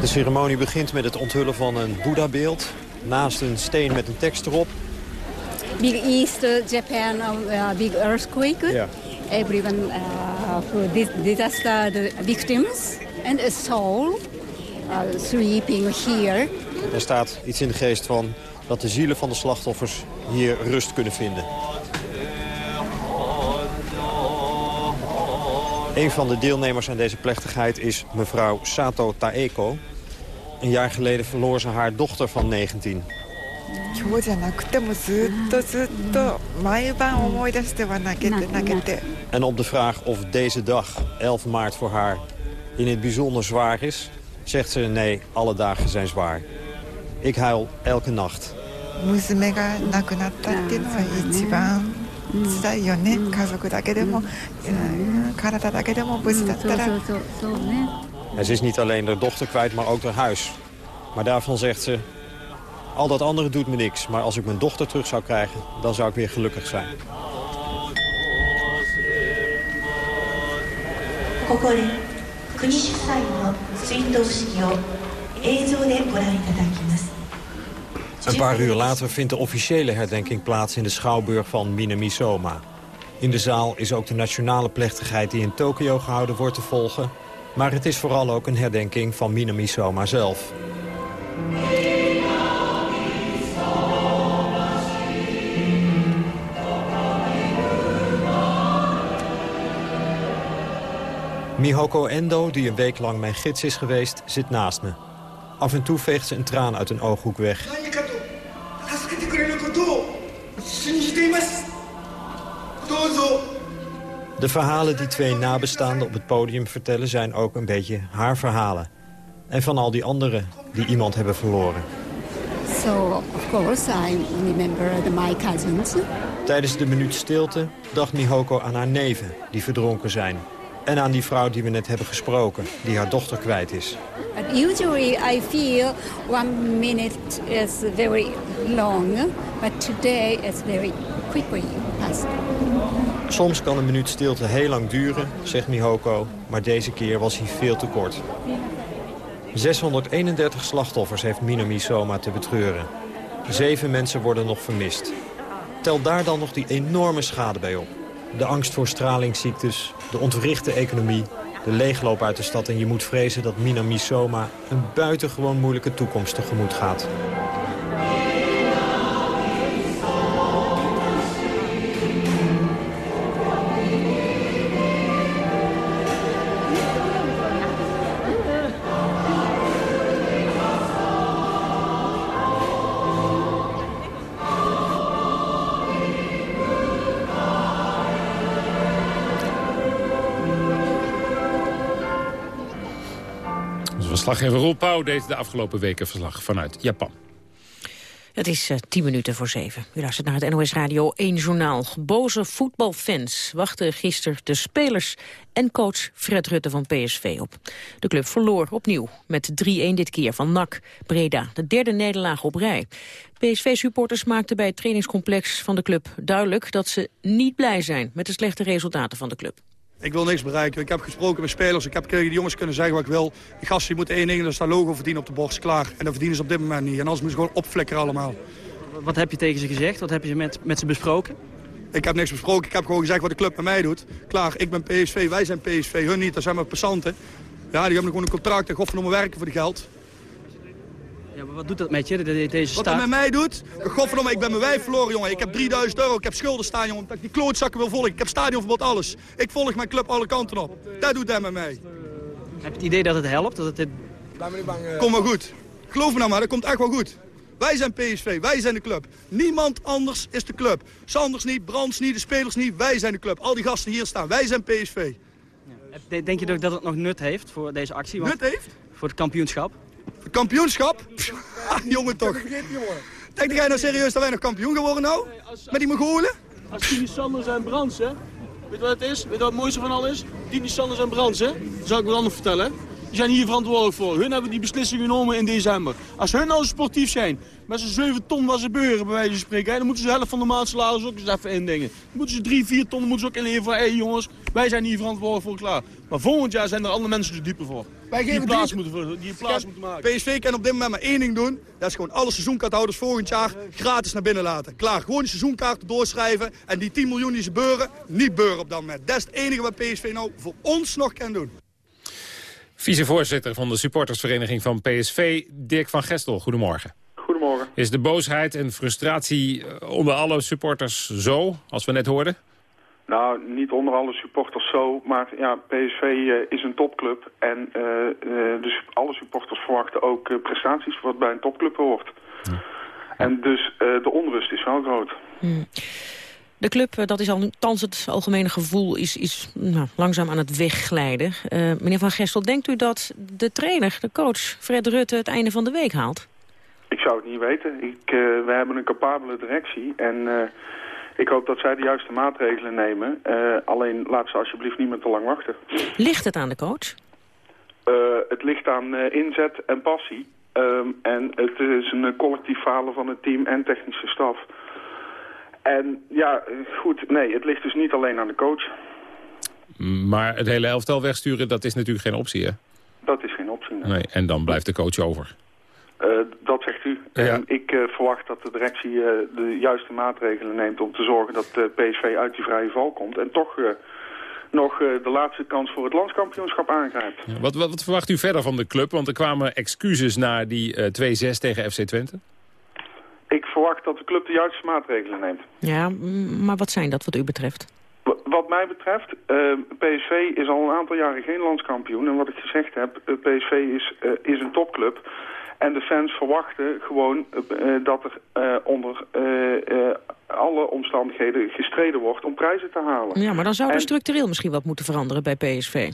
De ceremonie begint met het onthullen van een Boeddha-beeld... naast een steen met een tekst erop. Big East Japan uh, big earthquake. Ja. Everyone uh, for this disaster the victims and a soul uh, sleeping here. Er staat iets in de geest van dat de zielen van de slachtoffers hier rust kunnen vinden. Een van de deelnemers aan deze plechtigheid is mevrouw Sato Taeko. Een jaar geleden verloor ze haar dochter van 19. En op de vraag of deze dag, 11 maart voor haar, in het bijzonder zwaar is... zegt ze nee, alle dagen zijn zwaar. Ik huil elke nacht. Ze is niet alleen haar dochter kwijt, maar ook haar huis. Maar daarvan zegt ze... Al dat andere doet me niks, maar als ik mijn dochter terug zou krijgen... dan zou ik weer gelukkig zijn. Een paar uur later vindt de officiële herdenking plaats in de schouwburg van Minamisoma. In de zaal is ook de nationale plechtigheid die in Tokio gehouden wordt te volgen. Maar het is vooral ook een herdenking van Minamisoma zelf. Mihoko Endo, die een week lang mijn gids is geweest, zit naast me. Af en toe veegt ze een traan uit een ooghoek weg. De verhalen die twee nabestaanden op het podium vertellen... zijn ook een beetje haar verhalen. En van al die anderen die iemand hebben verloren. So, of course, I remember my cousins. Tijdens de minuut stilte dacht Mihoko aan haar neven die verdronken zijn. En aan die vrouw die we net hebben gesproken, die haar dochter kwijt is. Usually I feel one minute is very long, but today it's very quickly passed. Soms kan een minuut stilte heel lang duren, zegt Mihoko, maar deze keer was hij veel te kort. 631 slachtoffers heeft Minami Soma te betreuren. Zeven mensen worden nog vermist. Tel daar dan nog die enorme schade bij op. De angst voor stralingsziektes, de ontwrichte economie, de leegloop uit de stad... en je moet vrezen dat Minami Soma een buitengewoon moeilijke toekomst tegemoet gaat. Verslaggever Roel Pauw deed de afgelopen weken verslag vanuit Japan. Het is uh, tien minuten voor zeven. U luistert naar het NOS Radio 1 Journaal. Boze voetbalfans wachten gisteren de spelers en coach Fred Rutte van PSV op. De club verloor opnieuw met 3-1 dit keer van NAC Breda. De derde nederlaag op rij. PSV-supporters maakten bij het trainingscomplex van de club duidelijk... dat ze niet blij zijn met de slechte resultaten van de club. Ik wil niks bereiken. Ik heb gesproken met spelers. Ik heb tegen die jongens kunnen zeggen wat ik wil. Die gasten moeten één ding, dat is dat logo verdienen op de borst. Klaar. En dat verdienen ze op dit moment niet. En anders moeten ze gewoon opflikkeren allemaal. Wat heb je tegen ze gezegd? Wat heb je met, met ze besproken? Ik heb niks besproken. Ik heb gewoon gezegd wat de club met mij doet. Klaar, ik ben PSV, wij zijn PSV, hun niet. Dat zijn maar passanten. Ja, die hebben gewoon een contract en godverdomme werken voor de geld. Ja, maar wat doet dat met je, deze Wat dat met mij doet? Godverdomme, ik ben mijn wijf verloren, jongen. Ik heb 3000 euro, ik heb schulden staan, jongen. Dat ik die klootzakken wil volgen. Ik heb stadionverbod, alles. Ik volg mijn club alle kanten op. Dat doet hij met mij. Heb je het idee dat het helpt? Dat het... Kom maar goed. Geloof me nou maar, dat komt echt wel goed. Wij zijn PSV, wij zijn de club. Niemand anders is de club. Sanders niet, Brands niet, de spelers niet. Wij zijn de club. Al die gasten hier staan, wij zijn PSV. Ja. Denk je dat het nog nut heeft voor deze actie? nut heeft? Voor het kampioenschap? Kampioenschap? jongen toch. Denk jij nou serieus dat wij nog kampioen gaan worden nou? Met die Mongolen? Als Tini Sanders en Brands, hè? Weet je wat het is? Weet je wat het mooiste van al is? Tini Sanders en Brands, hè? Dat zal ik wat anders vertellen, die zijn hier verantwoordelijk voor. Hun hebben die beslissing genomen in december. Als hun nou sportief zijn, met z'n 7 ton wat ze beuren, bij wijze van spreken, dan moeten ze de helft van de maandsalaris ook eens even indingen. Dan moeten ze 3, 4 ton moeten ze ook inleveren. Hé hey, jongens, wij zijn hier verantwoordelijk voor klaar. Maar volgend jaar zijn er andere mensen te dieper voor. Wij die plaats, moeten, die plaats moeten maken. PSV kan op dit moment maar één ding doen. Dat is gewoon alle seizoenkaarthouders volgend jaar gratis naar binnen laten. Klaar, gewoon die seizoenkaarten doorschrijven. En die 10 miljoen die ze beuren, niet beuren op dat moment. Dat is het enige wat PSV nou voor ons nog kan doen. Vicevoorzitter van de supportersvereniging van PSV, Dirk van Gestel. Goedemorgen. Goedemorgen. Is de boosheid en frustratie eh, onder alle supporters zo, als we net hoorden? Nou, niet onder alle supporters zo, maar ja, PSV uh, eh, is een topclub. En uh, uh, dus alle supporters verwachten ook prestaties wat bij een topclub hoort. Ja. En dus de onrust is wel groot. Hmm. De club, eh, dat is althans het algemene gevoel, is, is nou, langzaam aan het wegglijden. Uh, meneer Van Gestel, denkt u dat de trainer, de coach, Fred Rutte, het einde van de week haalt? Ik zou het niet weten. Ik, uh, we hebben een capabele directie en uh, ik hoop dat zij de juiste maatregelen nemen. alleen laat ze alsjeblieft niet meer te lang wachten. Ligt het aan de coach? het ligt aan inzet en passie. Um, en het is een collectief falen van het team en technische staf. En ja, goed, nee, het ligt dus niet alleen aan de coach. Maar het hele elftal wegsturen, dat is natuurlijk geen optie, hè? Dat is geen optie, nee. nee en dan blijft de coach over. Uh, dat zegt u. Ja. En ik uh, verwacht dat de directie uh, de juiste maatregelen neemt om te zorgen dat PSV uit die vrije val komt. En toch nog de laatste kans voor het landskampioenschap aangrijpt. Ja, wat, wat, wat, verwacht u verder van de club? Want er kwamen excuses na die 2-6 tegen FC Twente. Ik verwacht dat de club de juiste maatregelen neemt. Ja, maar wat zijn dat wat u betreft? Wat mij betreft, uh, PSV is al een aantal jaren geen landskampioen. En wat ik gezegd heb, uh, PSV is, uh, is een topclub. En de fans verwachten gewoon dat er onder alle omstandigheden gestreden wordt om prijzen te halen. Ja, maar dan zou er structureel misschien wat moeten veranderen bij PSV.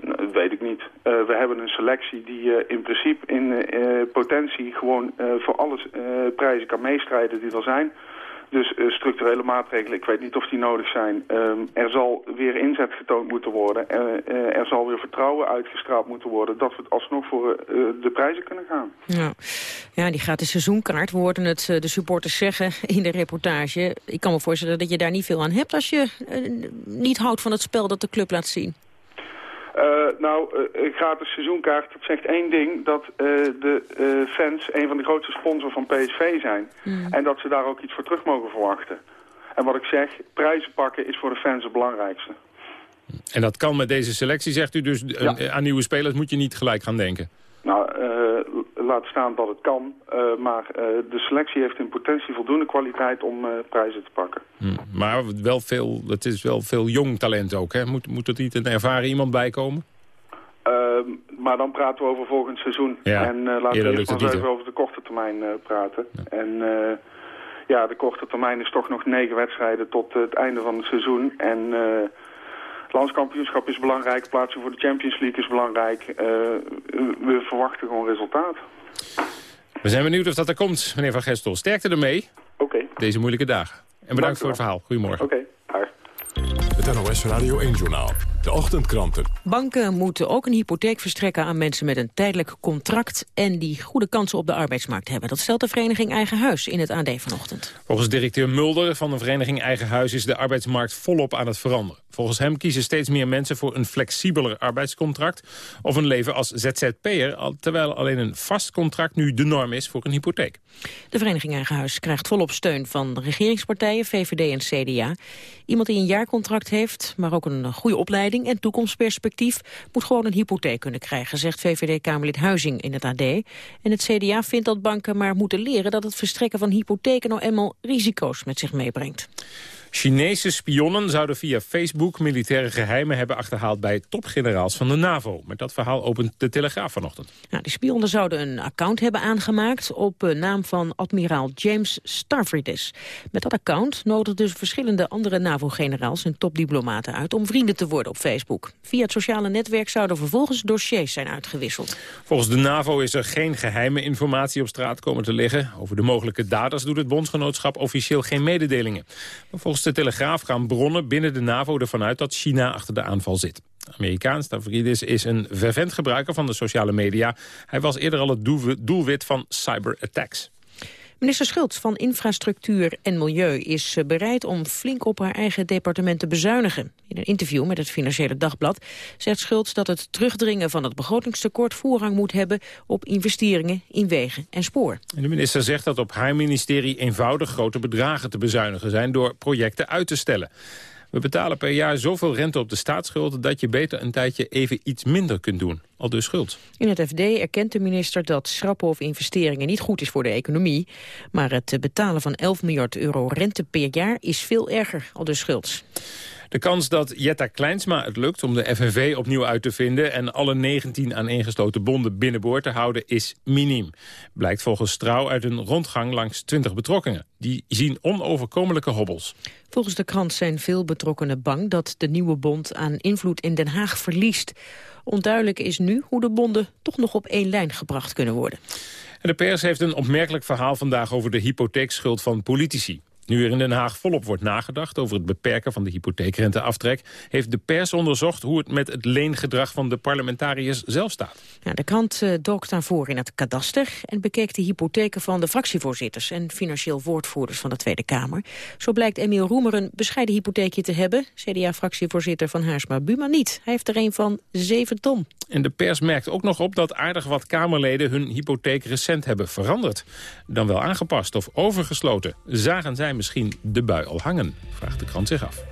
Dat weet ik niet. Uh, we hebben een selectie die uh, in principe in uh, potentie gewoon voor alle prijzen kan meestrijden die er zijn. Dus structurele maatregelen, ik weet niet of die nodig zijn. Ehm, er zal weer inzet getoond moeten worden. er zal weer vertrouwen uitgestraald moeten worden... dat we alsnog voor de prijzen kunnen gaan. Ja. ja, die gratis seizoenkaart. We hoorden het de supporters zeggen in de reportage. Ik kan me voorstellen dat je daar niet veel aan hebt... als je niet houdt van het spel dat de club laat zien. Uh, nou, uh, gratis seizoenkaart, dat zegt één ding, dat uh, de fans een van de grootste sponsoren van PSV zijn. Mm. En dat ze daar ook iets voor terug mogen verwachten. En wat ik zeg, prijzen pakken is voor de fans het belangrijkste. En dat kan met deze selectie, zegt u dus, ja. aan nieuwe spelers moet je niet gelijk gaan denken? Laat staan dat het kan. Uh, maar uh, de selectie heeft in potentie voldoende kwaliteit om uh, prijzen te pakken. Hm. Maar wel veel, het is wel veel jong talent ook. Hè? Moet, moet er niet een ervaren iemand bij komen? Ehm, maar dan praten we over volgend seizoen. Ja, en laten we eerst even over de korte termijn praten. Ja. En ja, de korte termijn is toch nog negen wedstrijden tot het einde van het seizoen. En landskampioenschap is belangrijk, plaatsen voor de Champions League is belangrijk. Uh, we verwachten gewoon resultaat. We zijn benieuwd of dat er komt, meneer Van Gestel. Sterkte ermee. Oké. Deze moeilijke dagen. En bedankt voor het verhaal. Goedemorgen. Oké, Het NOS Radio 1-journaal. De ochtendkranten. Banken moeten ook een hypotheek verstrekken aan mensen met een tijdelijk contract... en die goede kansen op de arbeidsmarkt hebben. Dat stelt de vereniging Eigen Huis in het AD vanochtend. Volgens directeur Mulder van de vereniging Eigen Huis... is de arbeidsmarkt volop aan het veranderen. Volgens hem kiezen steeds meer mensen voor een flexibeler arbeidscontract... of een leven als ZZP'er, terwijl alleen een vast contract nu de norm is voor een hypotheek. De vereniging Eigen Huis krijgt volop steun van de regeringspartijen, VVD en CDA. Iemand die een jaarcontract heeft, maar ook een goede opleiding en toekomstperspectief... moet gewoon een hypotheek kunnen krijgen, zegt VVD-Kamerlid Huizing in het AD. En het CDA vindt dat banken maar moeten leren dat het verstrekken van hypotheken nou eenmaal risico's met zich meebrengt. Chinese spionnen zouden via Facebook militaire geheimen hebben achterhaald bij topgeneraals van de NAVO. Met dat verhaal opent de Telegraaf vanochtend. Nou, die spionnen zouden een account hebben aangemaakt op eh, naam van admiraal James Stavridis. Met dat account nodigden dus verschillende andere NAVO-generaals en topdiplomaten uit om vrienden te worden op Facebook. Via het sociale netwerk zouden vervolgens dossiers zijn uitgewisseld. Volgens de NAVO is er geen geheime informatie op straat komen te liggen. Over de mogelijke daders doet het bondsgenootschap officieel geen mededelingen. Maar volgens de Telegraaf gaan bronnen binnen de NAVO ervan uit dat China achter de aanval zit. Amerikaan Stavridis is een fervent gebruiker van de sociale media. Hij was eerder al het doelwi- doelwit van cyberattacks. Minister Schultz van Infrastructuur en Milieu is eh, bereid om flink op haar eigen departement te bezuinigen. In een interview met het Financiële Dagblad zegt Schultz dat het terugdringen van het begrotingstekort voorrang moet hebben op investeringen in wegen en spoor. En de minister zegt dat op haar ministerie eenvoudig grote bedragen te bezuinigen zijn door projecten uit te stellen. We betalen per jaar zoveel rente op de staatsschuld dat je beter een tijdje even iets minder kunt doen. Al dus schuld. In het FD erkent de minister dat schrappen of investeringen niet goed is voor de economie. Maar het betalen van 11 miljard euro rente per jaar is veel erger, al dus Schultz. De kans dat Jetta Kleinsma het lukt om de FNV opnieuw uit te vinden... en alle 19 aaneengesloten bonden binnenboord te houden is miniem. Blijkt volgens Trouw uit een rondgang langs 20 betrokkenen. Die zien onoverkomelijke hobbels. Volgens de krant zijn veel betrokkenen bang dat de nieuwe bond aan invloed in Den Haag verliest. Onduidelijk is nu hoe de bonden toch nog op één lijn gebracht kunnen worden. En de pers heeft een opmerkelijk verhaal vandaag over de hypotheekschuld van politici. Nu er in Den Haag volop wordt nagedacht over het beperken van de hypotheekrenteaftrek... heeft de pers onderzocht hoe het met het leengedrag van de parlementariërs zelf staat. Ja, de krant uh, dook daarvoor in het kadaster en bekeek de hypotheken van de fractievoorzitters en financieel woordvoerders van de Tweede Kamer. Zo blijkt Emiel Roemer een bescheiden hypotheekje te hebben. CDA-fractievoorzitter van Haarsma Buma niet. Hij heeft er een van 7 ton. En de pers merkt ook nog op dat aardig wat Kamerleden hun hypotheek recent hebben veranderd. Dan wel aangepast of overgesloten. Zagen zij misschien de bui al hangen? Vraagt de krant zich af.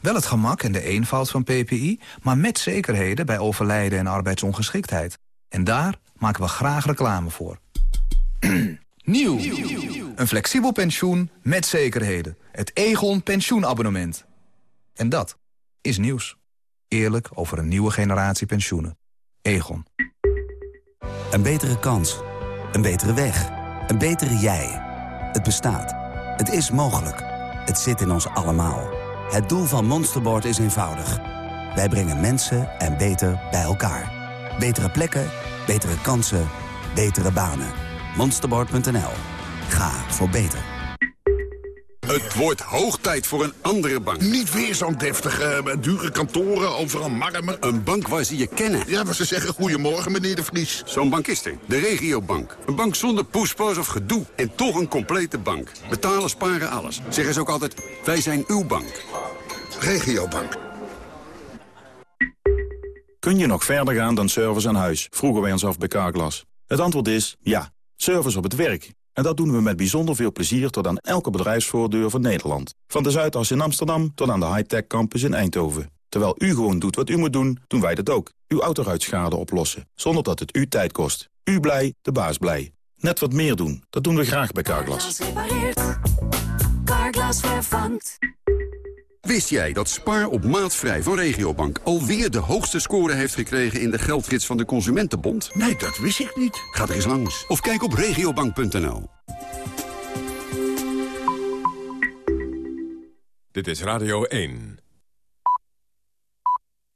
Wel het gemak en de eenvoud van PPI, maar met zekerheden bij overlijden en arbeidsongeschiktheid. En daar maken we graag reclame voor. Nieuw. Een flexibel pensioen met zekerheden. Het Egon pensioenabonnement. En dat is nieuws. Eerlijk over een nieuwe generatie pensioenen. Egon. Een betere kans. Een betere weg. Een betere jij. Het bestaat. Het is mogelijk. Het zit in ons allemaal. Het doel van Monsterboard is eenvoudig. Wij brengen mensen en beter bij elkaar. Betere plekken, betere kansen, betere banen. Monsterboard.nl. Ga voor beter. Het wordt hoog tijd voor een andere bank. Niet weer zo'n deftige, eh, dure kantoren, overal marmer. Een bank waar ze je kennen. Ja, waar ze zeggen goedemorgen, meneer de Vries. Zo'n bank is er. De regiobank. Een bank zonder poespas of gedoe. En toch een complete bank. Betalen, sparen, alles. Zeggen ze ook altijd, wij zijn uw bank. Regiobank. Kun je nog verder gaan dan service aan huis? Vroegen wij ons af bij Carglass. Het antwoord is ja. Service op het werk. En dat doen we met bijzonder veel plezier tot aan elke bedrijfsvoordeur van Nederland. Van de Zuidas in Amsterdam tot aan de high-tech campus in Eindhoven. Terwijl u gewoon doet wat u moet doen, doen wij dat ook. Uw autoruitschade oplossen, zonder dat het u tijd kost. U blij, de baas blij. Net wat meer doen, dat doen we graag bij Carglass. Wist jij dat Spaar op maatvrij van Regiobank alweer de hoogste score heeft gekregen in de geldgids van de Consumentenbond? Nee, dat wist ik niet. Ga er eens langs of kijk op regiobank.nl. Dit is Radio 1.